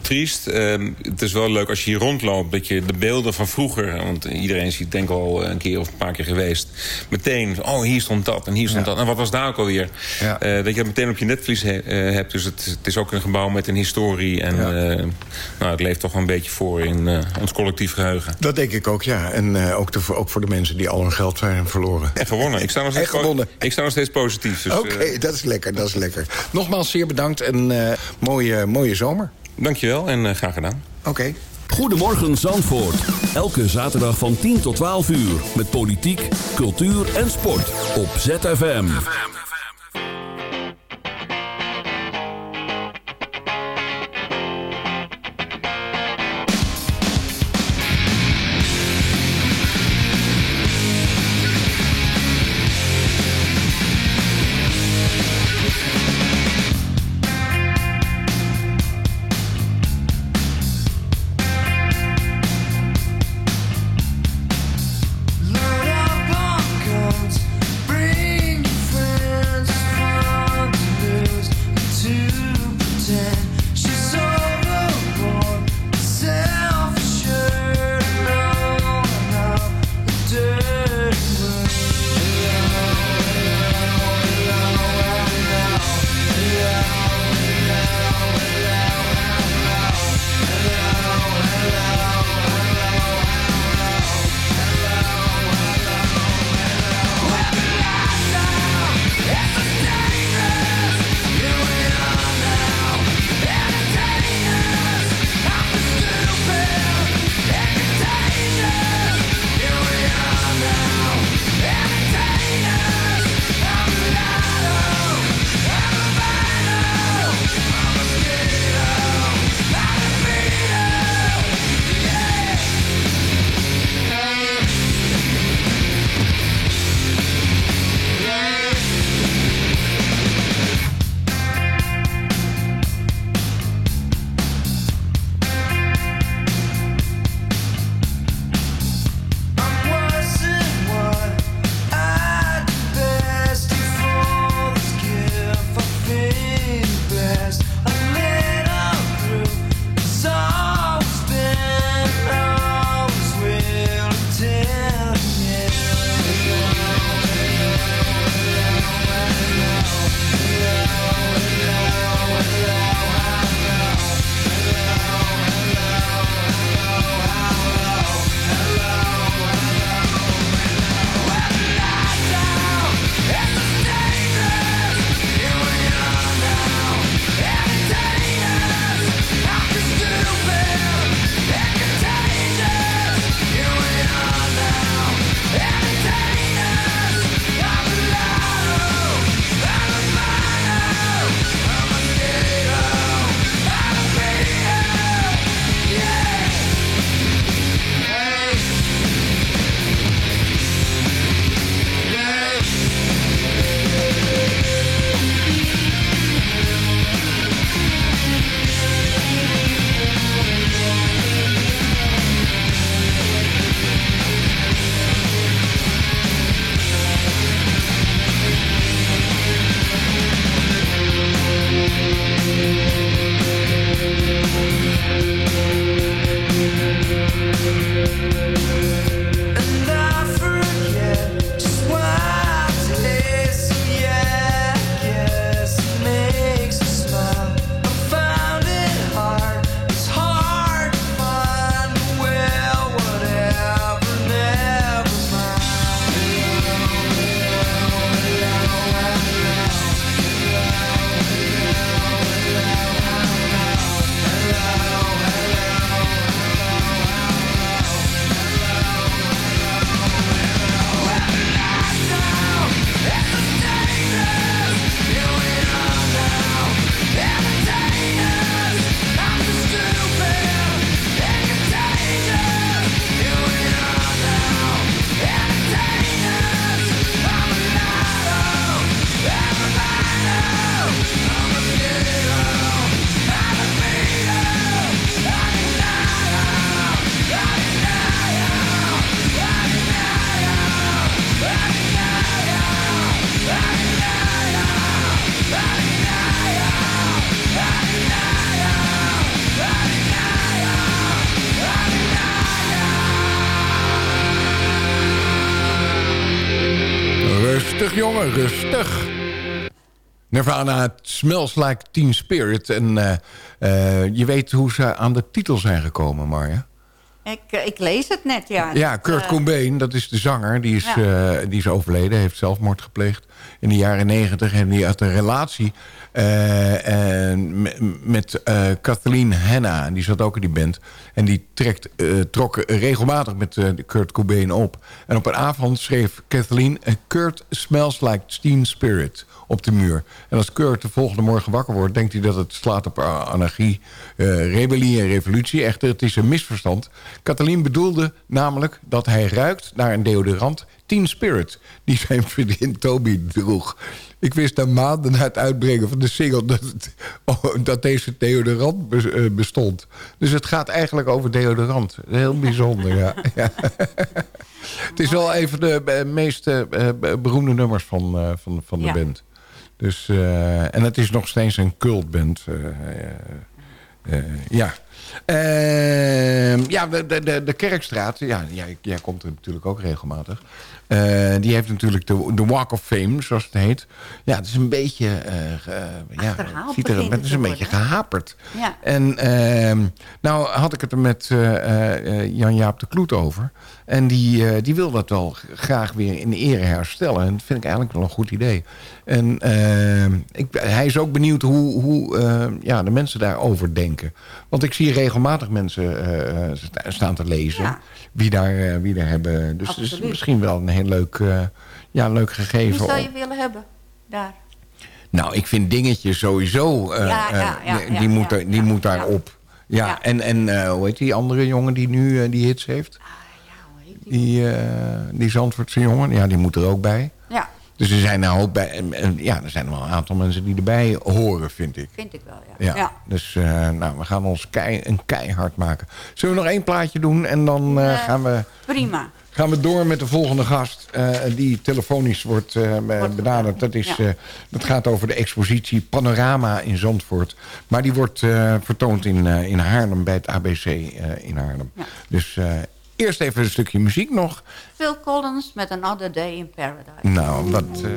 Triest. ehm, het is wel leuk als je hier rondloopt. Dat je de beelden van vroeger. Want iedereen ziet denk ik al een keer of een paar keer geweest. Meteen. Oh, hier stond dat en hier stond Ja. dat. En wat was daar ook alweer? Ja. Eh, dat je het meteen op je netvlies he- eh, hebt. Dus het, het is ook een gebouw met een historie. En Ja. eh, nou, het leeft toch wel een beetje voor in eh, ons collectief geheugen. Dat denk ik ook, ja. En eh, ook, de- ook voor de mensen die al hun geld zijn verloren. En gewonnen. Ik sta nog steeds, gewonnen. ik sta nog steeds positief. Dus, Oké, eh, dat is lekker, dat is lekker. Nogmaals zeer bedankt en eh, mooie, mooie zomer. dankjewel en eh, graag gedaan. Oké. Goedemorgen Zandvoort. Elke zaterdag van 10 tot 12 uur. Met politiek, cultuur en sport. Op ZFM. Jongen, rustig. Nirvana, het smells like Teen Spirit. En eh, eh, je weet hoe ze aan de titel zijn gekomen, Marja? Ik, eh, ik lees het net, ja. Ja, Kurt Eh, Cobain, dat is de zanger. Die is, Ja. die is overleden, heeft zelfmoord gepleegd in de jaren negentig. En die had een relatie eh, met eh, Kathleen Hanna. Die zat ook in die band. En die trekt, eh, trok regelmatig met Kurt Cobain op. En op een avond schreef Kathleen... Kurt smells like teen spirit op de muur. En als Kurt de volgende morgen wakker wordt... denkt hij dat het slaat op anarchie, rebellie en revolutie. Echter, het is een misverstand. Kathleen bedoelde namelijk dat hij ruikt naar een deodorant... Teen Spirit, die zijn vriendin Toby droeg. Ik wist na maanden na het uitbrengen van de single... dat, het- oh, dat deze deodorant eh, bestond. Dus het gaat eigenlijk over deodorant. Heel bijzonder, ja. ja. Het is wel een van de eh, meest eh, beroemde nummers van, van, van de Ja. band. Dus, en het is nog steeds een cultband. eh, ja. Ehm, ja, de, de, de, de Kerkstraat, ja, jij, jij komt er natuurlijk ook regelmatig. Eh, die heeft natuurlijk de, de Walk of Fame, zoals het heet. Ja, het is een beetje... eh, ge- ja, ziet er, het is een beetje gehaperd. Ja. En ehm, nou had ik het er met eh, eh, Jan-Jaap de Kloet over. En die, eh, die wil dat wel graag weer in ere herstellen. En dat vind ik eigenlijk wel een goed idee. En ehm, ik, hij is ook benieuwd hoe, hoe eh, ja, de mensen daarover denken. Want ik zie regelmatig mensen eh, eh, sta- staan te lezen. Ja. Wie, daar, eh, wie daar hebben. Dus het is misschien wel een heel leuk, eh, ja, leuk Wie gegeven. zou om- je willen hebben daar? nou, ik vind dingetjes sowieso... eh, Ja, ja, ja, die, moet, er- die ja, moet ja. daarop. Ja, Ja. en, en eh, hoe heet die andere jongen die nu die hits heeft? Ah, ja, hoe heet die? Die, eh die Zandvoortse jongen, ja, die moet er ook bij. Dus er zijn nou ook bij... ja, er zijn wel een aantal mensen die erbij horen, vind ik. vind ik wel, ja. Ja, dus eh, nou, we gaan ons kei, een keihard maken. Zullen we nog één plaatje doen en dan eh, gaan, we, Prima. gaan we door met de volgende gast... eh, die telefonisch wordt eh, benaderd. Dat, is, Ja. eh, dat gaat over de expositie Panorama in Zandvoort. Maar die wordt eh, vertoond in, eh, in Haarlem bij het ABC eh, in Haarlem. Ja. Dus eh, eerst even een stukje muziek nog. Phil Collins met Another Day in Paradise. Nou, wat... eh,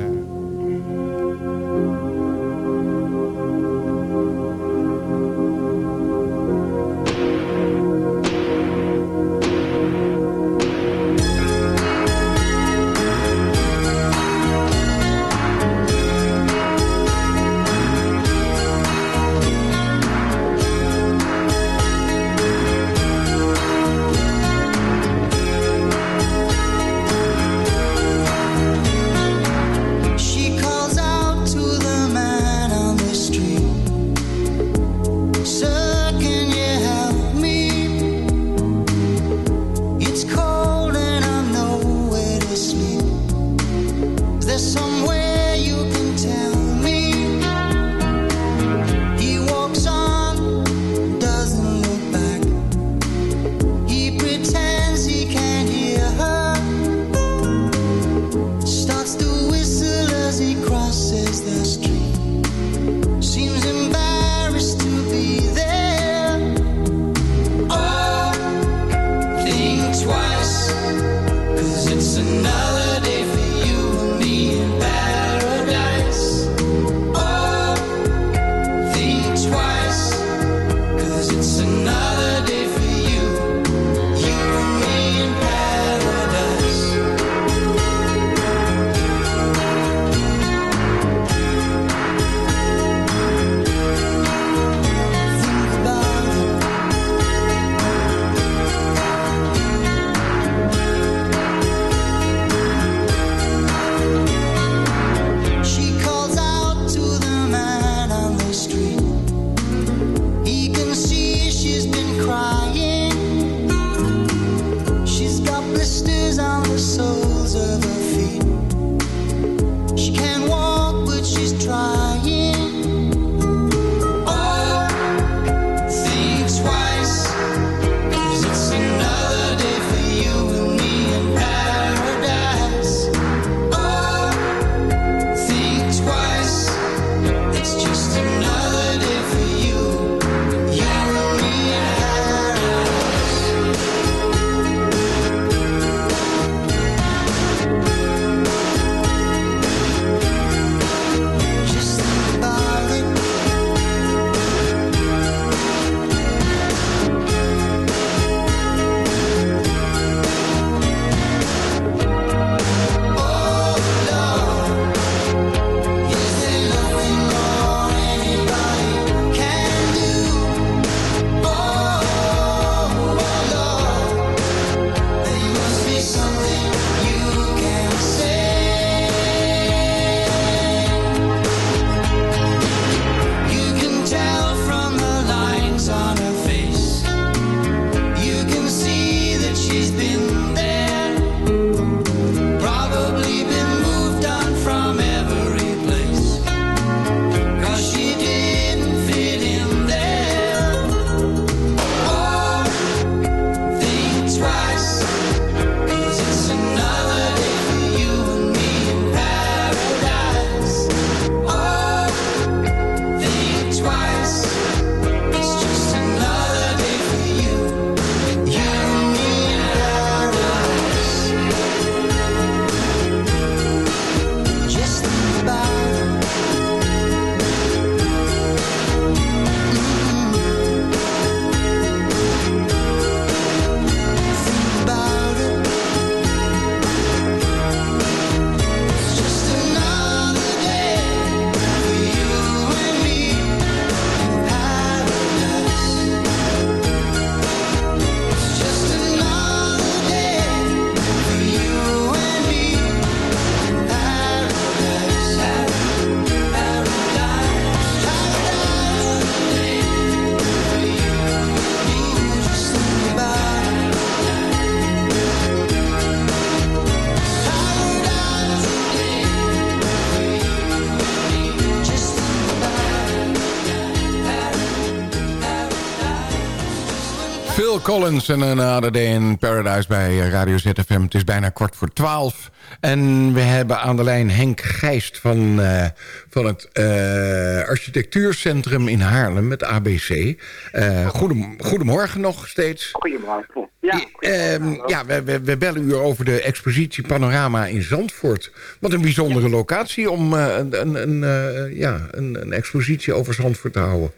Collins en Another Day in Paradise bij Radio ZFM. Het is bijna kwart voor twaalf. En we hebben aan de lijn Henk Gijst van, eh, van het uh, architectuurcentrum in Haarlem, het ABC. Uh, goedem, goedemorgen nog steeds. Goedemorgen. Ja, goedemorgen. ja we, we, we, bellen u over de expositie Panorama in Zandvoort. Wat een bijzondere ja. locatie om een, een, een, ja, een, een expositie over Zandvoort te houden.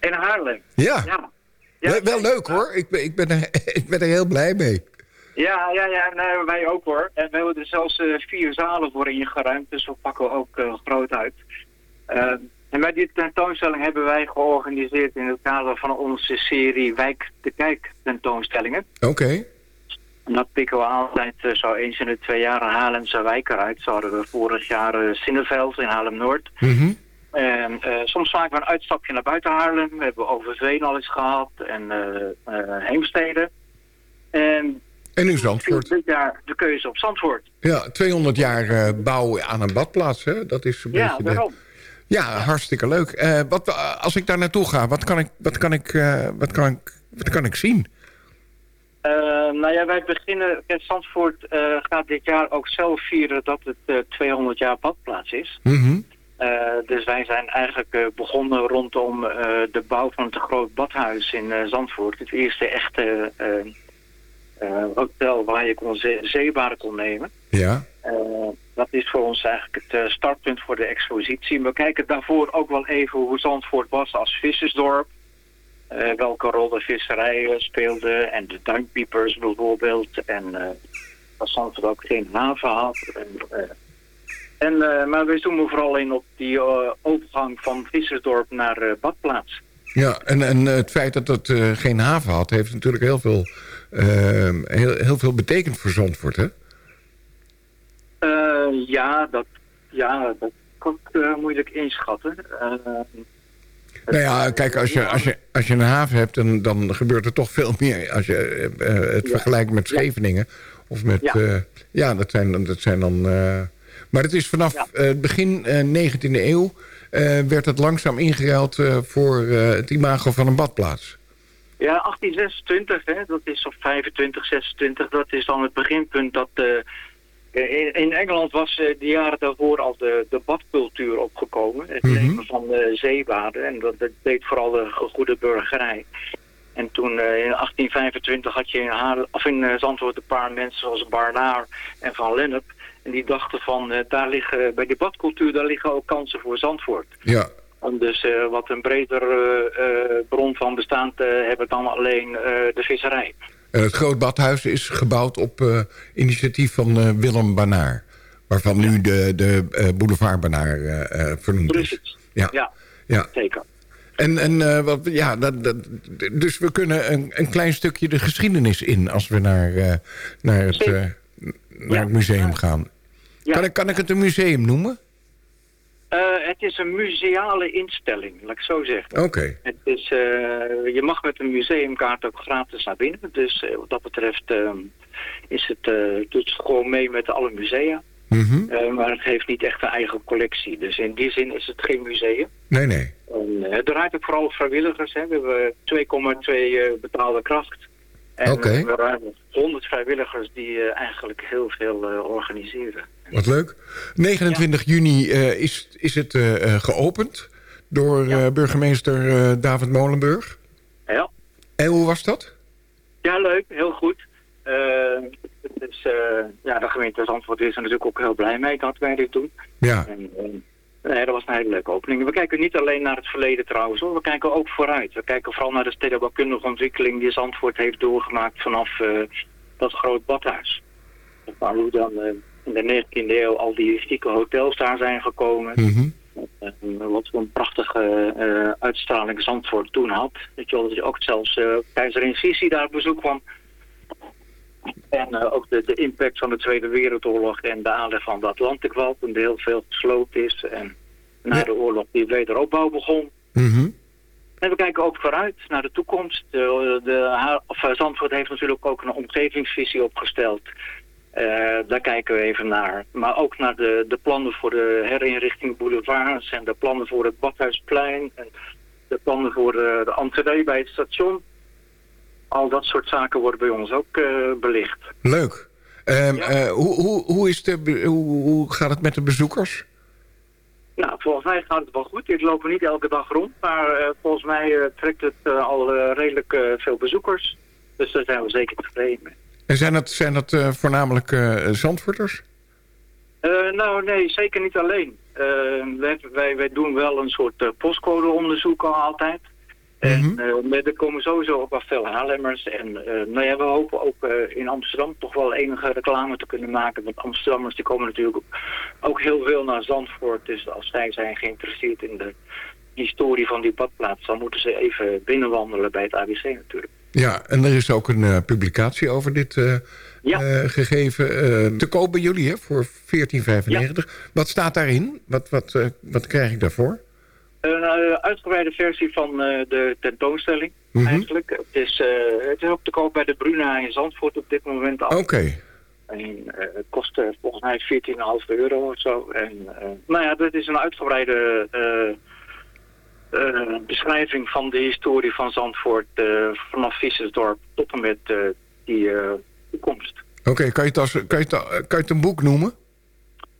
In Haarlem? Ja. ja. Ja, wel leuk hoor. Ik ben, ik, ben er, ik ben er heel blij mee. Ja, ja, ja nee, wij ook hoor. En we hebben er zelfs uh, vier zalen voor ingeruimd, dus we pakken ook uh, groot uit. Uh, en bij die tentoonstelling hebben wij georganiseerd in het kader van onze serie Wijk de Kijk tentoonstellingen. Oké. Okay. En dat pikken we altijd zo eens in de twee jaar een Haarlemse wijk eruit. Zo hadden we vorig jaar Sinneveld in Haarlem-Noord. Mm -hmm. En uh, soms maken we een uitstapje naar buiten Haarlem. We hebben Overveen al eens gehad en uh, uh, Heemstede. En, en nu Zandvoort. Dit jaar de keuze op Zandvoort. Ja, 200 jaar bouw aan een badplaats. Hè? Dat is een ja, beetje. De... Ja, hartstikke leuk. wat, als ik daar naartoe ga, wat kan ik, wat kan ik, wat kan ik, wat kan ik zien? nou ja, wij beginnen... Zandvoort gaat dit jaar ook zelf vieren dat het 200 jaar badplaats is. Mm -hmm. Uh, dus wij zijn eigenlijk uh, begonnen rondom uh, de bouw van het groot badhuis in Zandvoort. Het eerste echte hotel waar je kon ze zeebaden kon nemen. Ja. dat is voor ons eigenlijk het startpunt voor de expositie. We kijken daarvoor ook wel even hoe Zandvoort was als vissersdorp. welke rol de visserij speelde en de duinkpiepers bijvoorbeeld. En dat Zandvoort ook geen haven had. En, en, uh, maar wij zoomen vooral in op die uh, overgang van Vissersdorp naar uh, Badplaats. Ja, en, en het feit dat het geen haven had... heeft natuurlijk heel veel, heel, heel veel betekend voor Zandvoort, hè? ja, dat, ja, dat kan ik moeilijk inschatten. nou ja, kijk, als je, als je, als je een haven hebt... Dan, dan gebeurt er toch veel meer. Als je het ja. vergelijkt met Scheveningen... Of met, ja. ja, dat zijn, dat zijn dan... Maar het is vanaf ja. uh, begin uh, 19e eeuw uh, werd het langzaam ingeruild voor het imago van een badplaats. Ja, 1826, hè, dat is of 25, 26, dat is dan het beginpunt dat... In, in, Engeland was de jaren daarvoor al de, de badcultuur opgekomen. Het Mhm. nemen van zeebaden. En dat, dat, deed vooral de goede burgerij. En toen in 1825 had je in, Haarlem, of in Zandvoort een paar mensen zoals Barnaar en Van Lennep. En die dachten van, uh, daar liggen, bij de badcultuur, daar liggen ook kansen voor Zandvoort. Ja. Om dus uh, wat een bredere uh, bron van bestaan te hebben dan alleen de visserij. En het Groot Badhuis is gebouwd op initiatief van Willem Banaar. Waarvan nu de, de boulevard Banaar vernoemd is. Ja, ja, ja. zeker. En, en wat, ja, dat, dat, dus we kunnen een, een klein stukje de geschiedenis in... als we naar, naar het naar het museum gaan. Ja. Kan, ik, kan ik het een museum noemen? Uh, het is een museale instelling, laat ik zo zeggen. Oké. Het is, uh, je mag met een museumkaart ook gratis naar binnen. Dus uh, wat dat betreft is het, doet het gewoon mee met alle musea. Mhm. maar het heeft niet echt een eigen collectie. Dus in die zin is het geen museum. Nee, nee. En, het draait ook vooral vrijwilligers. Hè. We hebben 2,2 betaalde kracht. En Oké. we hebben 100 vrijwilligers die eigenlijk heel veel organiseren. Wat leuk. 29 ja. juni uh, is, is het uh, geopend door ja. burgemeester David Molenburg. Ja. En hoe was dat? Ja, leuk. Heel goed. het is, ja, de gemeente Zandvoort is er natuurlijk ook heel blij mee dat wij dit doen. Ja. En, nee, dat was een hele leuke opening. We kijken niet alleen naar het verleden trouwens, hoor. we kijken ook vooruit. We kijken vooral naar de stedenbouwkundige ontwikkeling die Zandvoort heeft doorgemaakt vanaf dat groot badhuis. Maar hoe dan in de 19e eeuw al die chique hotels daar zijn gekomen. Mm -hmm. en wat voor een prachtige uh, uitstraling Zandvoort toen had. Weet je wel, dat je ook zelfs uh, keizerin Sisi daar op bezoek kwam. En ook de, de, impact van de Tweede Wereldoorlog en de aanleg van de Atlantikwal. Toen heel veel gesloten is. En na ja. de oorlog die wederopbouw begon. Mm -hmm. En we kijken ook vooruit naar de toekomst. De, de, of, Zandvoort heeft natuurlijk ook een omgevingsvisie opgesteld. Uh, daar kijken we even naar. Maar ook naar de, de plannen voor de herinrichting boulevards en de plannen voor het Badhuisplein en de plannen voor de, de entree bij het station. al dat soort zaken worden bij ons ook eh, belicht. Leuk. Ehm, Ja. eh, hoe, hoe, hoe, is de, hoe, hoe gaat het met de bezoekers? Nou, volgens mij gaat het wel goed. Ik loop er niet elke dag rond, maar eh, volgens mij eh, trekt het eh, al eh, redelijk eh, veel bezoekers. Dus daar zijn we zeker tevreden mee. En zijn dat, zijn dat eh, voornamelijk eh, Zandvoorters? Eh, nou, nee, zeker niet alleen. Wij, wij, wij doen wel een soort postcodeonderzoek al altijd. En Mhm. er komen sowieso ook wel veel Haarlemmers. En nou ja, we hopen ook in Amsterdam toch wel enige reclame te kunnen maken. Want Amsterdammers die komen natuurlijk ook, ook heel veel naar Zandvoort. Dus als zij zijn geïnteresseerd in de historie van die badplaats... dan moeten ze even binnenwandelen bij het ABC natuurlijk. Ja, en er is ook een eh, publicatie over dit eh, Ja. eh, gegeven. te koop bij jullie, hè, voor 14,95. Wat staat daarin? Wat, wat, wat krijg ik daarvoor? Een uitgebreide versie van de tentoonstelling Mhm. eigenlijk. Het is, het is ook te koop bij de Bruna in Zandvoort op dit moment. Oké. En, eh, het kost volgens mij 14,5 euro of zo. En, nou ja, dat is een uitgebreide eh, beschrijving van de historie van Zandvoort eh, vanaf Vissersdorp tot en met eh, die toekomst. Oké, kan, je het als- kan, je het, kan je het een boek noemen?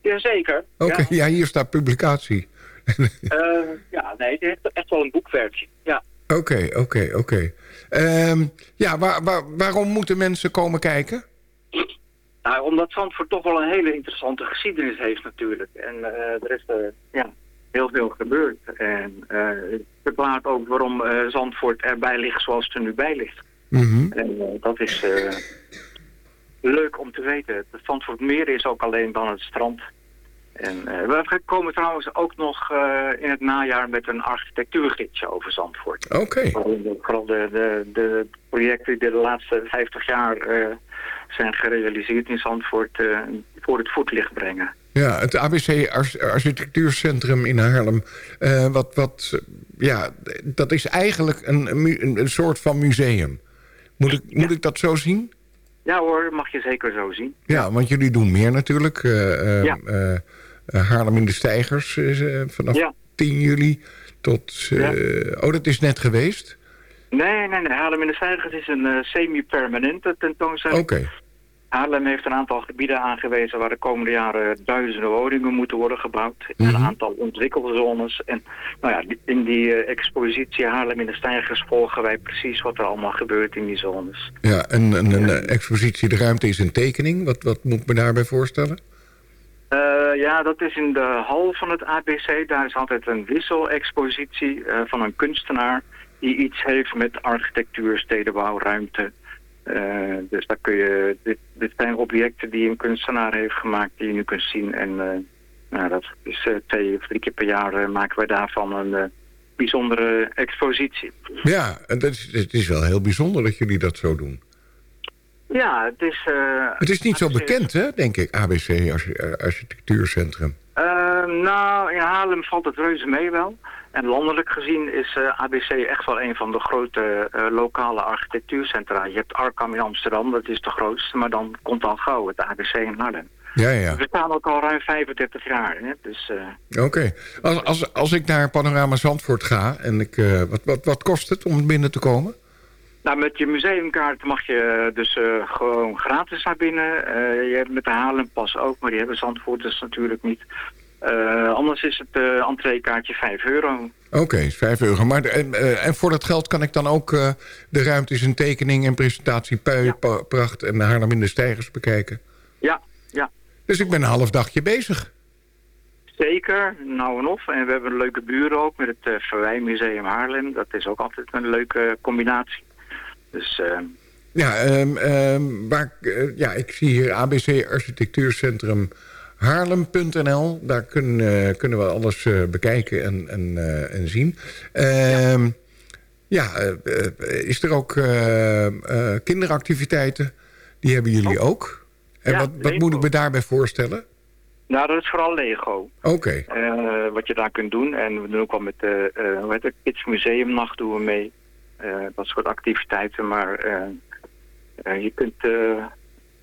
Jazeker. Oké, Ja. ja, hier staat publicatie. Ja, nee, het is echt wel een boekwerkje. Ja. Oké, oké, oké. Ehm, Ja, waar, waar, waarom moeten mensen komen kijken? Nou, omdat Zandvoort toch wel een hele interessante geschiedenis heeft natuurlijk. En is eh, ja, heel veel gebeurd. En eh, het verklaart ook waarom eh, Zandvoort erbij ligt zoals het er nu bij ligt. Mhm. En eh, dat is eh, leuk om te weten. Het Zandvoort meer is ook alleen dan het strand. En eh, we komen trouwens ook nog eh, in het najaar met een architectuurgidsje over Zandvoort. Oké, we Vooral de, de, de projecten die de laatste 50 jaar eh, zijn gerealiseerd in Zandvoort eh, voor het voetlicht brengen. Ja, het ABC Arch- Architectuurcentrum in Haarlem. eh, wat, wat, ja, dat is eigenlijk een, een, soort van museum. Moet ik, moet ik dat zo zien? Ja hoor, mag je zeker zo zien. Ja, want jullie doen meer natuurlijk. eh, eh, Ja. eh, Haarlem in de Stijgers is, vanaf Ja. 10 juli tot... Oh, dat is net geweest? Nee, nee, nee. Haarlem in de Stijgers is een semi-permanente tentoonstelling. Oké. Haarlem heeft een aantal gebieden aangewezen waar de komende jaren duizenden woningen moeten worden gebouwd. En Mhm. Een aantal ontwikkelde zones. En nou ja, in die eh, expositie Haarlem in de Stijgers volgen wij precies wat er allemaal gebeurt in die zones. Ja, een, een, een eh, expositie De Ruimte is een tekening. Wat, wat moet ik me daarbij voorstellen? Eh, ja, dat is in de hal van het ABC. Daar is altijd een wisselexpositie van een kunstenaar die iets heeft met architectuur, stedenbouw, ruimte. Eh, dus daar kun je, dit, dit zijn objecten die een kunstenaar heeft gemaakt die je nu kunt zien. En eh, nou, dat is eh, twee of drie keer per jaar maken wij daarvan een bijzondere expositie. Ja, en dat is, het is wel heel bijzonder dat jullie dat zo doen. Ja, het is... Het is niet zo bekend, hè, denk ik, ABC Arch- Architectuurcentrum. Nou, in Haarlem valt het reuze mee wel. En landelijk gezien is eh, ABC echt wel een van de grote eh, lokale architectuurcentra. Je hebt Arkham in Amsterdam, dat is de grootste, maar dan komt al gauw het ABC in Haarlem. Ja, ja. We staan ook al ruim 35 jaar, hè? dus eh, Oké. Als, als, als ik naar Panorama Zandvoort ga, en ik, wat, wat, wat kost het om binnen te komen? nou, met je museumkaart mag je dus gewoon gratis naar binnen. Je hebt met de Haarlempas ook, maar die hebben Zandvoorters natuurlijk niet. Eh, anders is het uh, entreekaartje 5 euro. Oké, is 5 euro. Maar, en, eh, en voor dat geld kan ik dan ook de ruimte is een tekening en presentatie Pui, Ja. Pa- Pracht en Haarlem in de Stijgers bekijken. Ja, ja. Dus ik ben een half dagje bezig. Zeker, nou en of. En we hebben een leuke buren ook met het Verwijmuseum Haarlem. Dat is ook altijd een leuke combinatie. Dus uh, Ja, ehm, ehm, waar, ja, ik zie hier ABC Architectuurcentrum Haarlem.nl. Daar kun, eh, kunnen we alles eh, bekijken en, en, eh, en zien. Ehm, ja, eh, is er ook kinderactiviteiten? Die hebben jullie ook. En Ja, wat, wat moet ik me daarbij voorstellen? nou, dat is vooral Lego. Oké, wat je daar kunt doen. En we doen ook wel met de uh, hoe heet het, Kids Museumnacht doen we mee. Dat soort activiteiten. Maar je kunt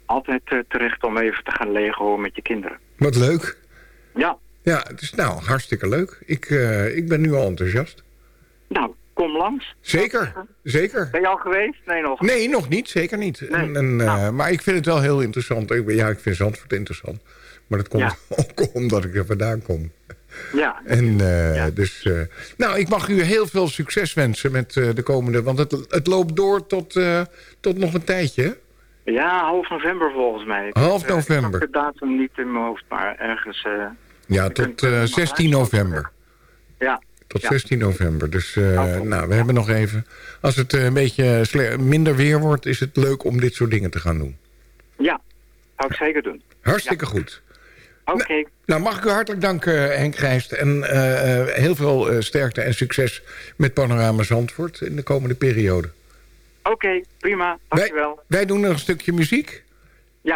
altijd eh, terecht om even te gaan Lego met je kinderen. wat leuk. Ja, Ja, het is nou hartstikke leuk. Ik, eh, ik ben nu al enthousiast. nou, kom langs. Zeker, zeker. Ben je al geweest? Nee, nog. Nee, nog niet. Zeker niet. Nee. En, en, eh, Maar ik vind het wel heel interessant. Ik, ja, ik vind Zandvoort interessant. Maar dat komt Ja. ook omdat ik er vandaan kom. Ja, En Ja. dus... nou, ik mag u heel veel succes wensen met de komende... Want het, het loopt door tot, tot nog een tijdje? Ja half november volgens mij. Half Eh, Ik november. heb de datum niet in mijn hoofd, maar ergens... eh, Ja, tot eh, eh, nog 16 november. ja, Tot Ja. 16 november. Dus Oh, nou, we hebben nog even... Als het een beetje minder weer wordt... is het leuk om dit soort dingen te gaan doen. ja, zou ik zeker doen. Hartstikke goed. Oké, Nou, mag ik u hartelijk danken, Henk Grijst. En heel veel sterkte en succes met Panorama Zandvoort... in de komende periode. Oké, prima. Wij, Dankjewel. wij doen nog een stukje muziek. Ja.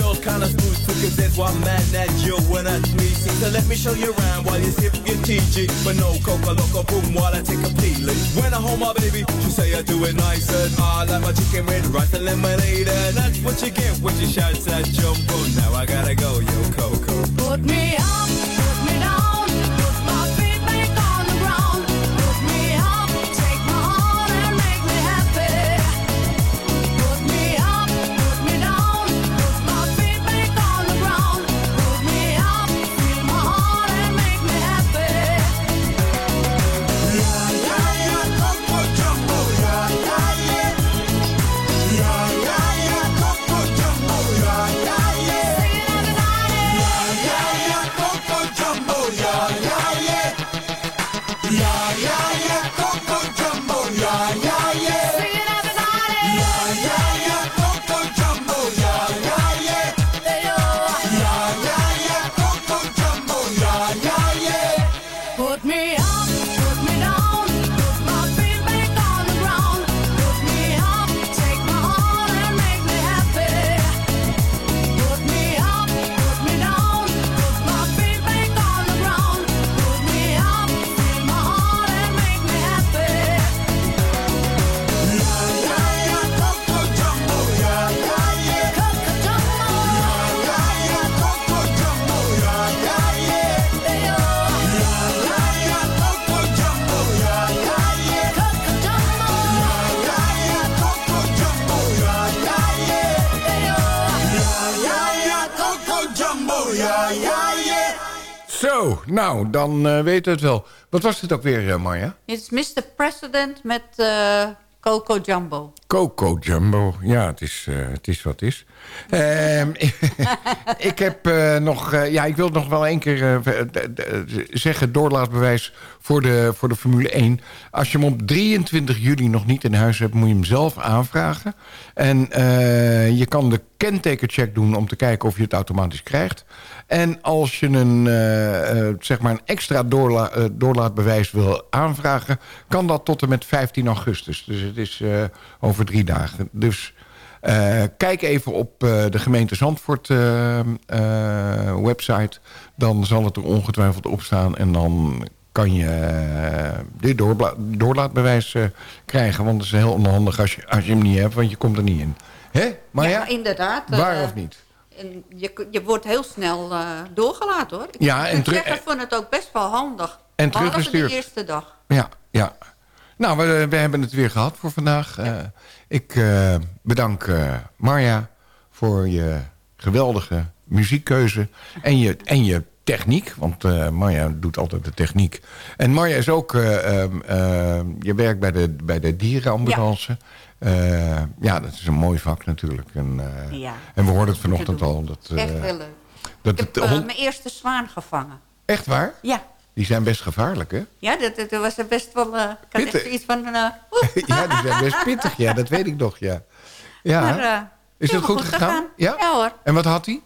girls, kinda smooth cause that's why I'm mad at you when I tweet. So let me show you around while you sip your TG. But no coca loco boom while I take a pee. When I hold my baby, she say I do it nice I like my chicken red rice and lemonade. And that's what you get when you shout that jumbo. Now I gotta go, yo Coco. Put me up, nou, dan eh weet het wel. Wat was het ook weer, eh, Marja? Het is Mr. President met eh, Coco Jumbo. Coco Jumbo. Ja, het is, het is wat het is. Ehm, ik heb nog... ja, ik wil nog wel één keer zeggen... doorlaatbewijs voor de, voor de Formule 1. Als je hem op 23 juli nog niet in huis hebt... moet je hem zelf aanvragen. En je kan de kentekencheck doen... om te kijken of je het automatisch krijgt. En als je een, eh, eh, zeg maar een extra doorla eh, doorlaatbewijs wil aanvragen... kan dat tot en met 15 augustus. Dus het is over drie dagen. Dus kijk even op de gemeente Zandvoort website. Dan zal het er ongetwijfeld op staan. En dan kan je dit doorlaatbewijs krijgen. Want het is heel onhandig als je, als je hem niet hebt. Want je komt er niet in. Hè? Maar ja, inderdaad. waar of niet? En je, je wordt heel snel eh, doorgelaten hoor. Ik Ja, en zeggen, ik vond het ook best wel handig. En teruggestuurd. de eerste dag. Ja, ja. Nou, we, we hebben het weer gehad voor vandaag. Eh, ik eh, bedank Marja voor je geweldige muziekkeuze en je, en je techniek. Want eh, Marja doet altijd de techniek. En Marja is ook... eh, ehm, ehm, je werkt bij de, bij de dierenambulance. Ja. Ja, dat is een mooi vak natuurlijk. En, eh, Ja. en we hoorden het vanochtend al. Dat, eh, Echt heel leuk. dat Ik heb eh, mijn eerste zwaan gevangen. Echt waar? Ja. Die zijn best gevaarlijk, hè? Ja, dat, dat was best wel... eh, ik had Pittig. zoiets van... eh, ja, die zijn best pittig. Ja, dat weet ik nog, ja. Ja, Maar, eh, is het helemaal goed gegaan? Ja? Ja hoor. En wat had hij?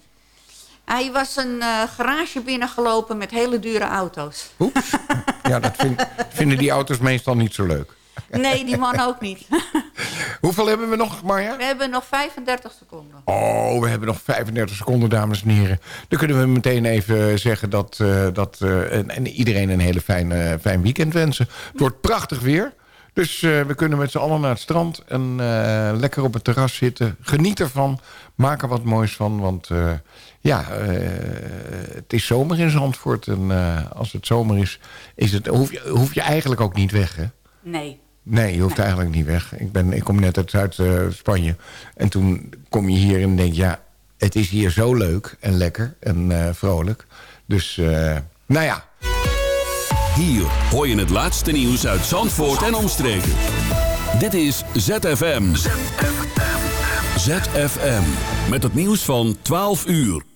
Hij was een eh, garage binnengelopen met hele dure auto's. Oeps. Ja, dat vind- vinden die auto's meestal niet zo leuk. Nee, die man ook niet. Hoeveel hebben we nog, Marja? We hebben nog 35 seconden. Oh, we hebben nog 35 seconden, dames en heren. Dan kunnen we meteen even zeggen dat, eh, dat eh, en, en iedereen een hele fijn, fijn weekend wensen. Het wordt prachtig weer. Dus eh, we kunnen met z'n allen naar het strand en eh, lekker op het terras zitten. Geniet ervan. Maak er wat moois van. Want eh, ja, eh, het is zomer in Zandvoort. En eh, als het zomer is, is het, hoef, je, hoef je eigenlijk ook niet weg, hè? Nee. Nee, je hoeft eigenlijk niet weg. Ik, ben, ik kom net uit Zuid-Spanje. en toen kom je hier en denk ja, het is hier zo leuk en lekker en eh, vrolijk. Dus, eh, nou ja. Hier hoor je het laatste nieuws uit Zandvoort en omstreken. Dit is ZFM. ZFM. Met het nieuws van 12 uur.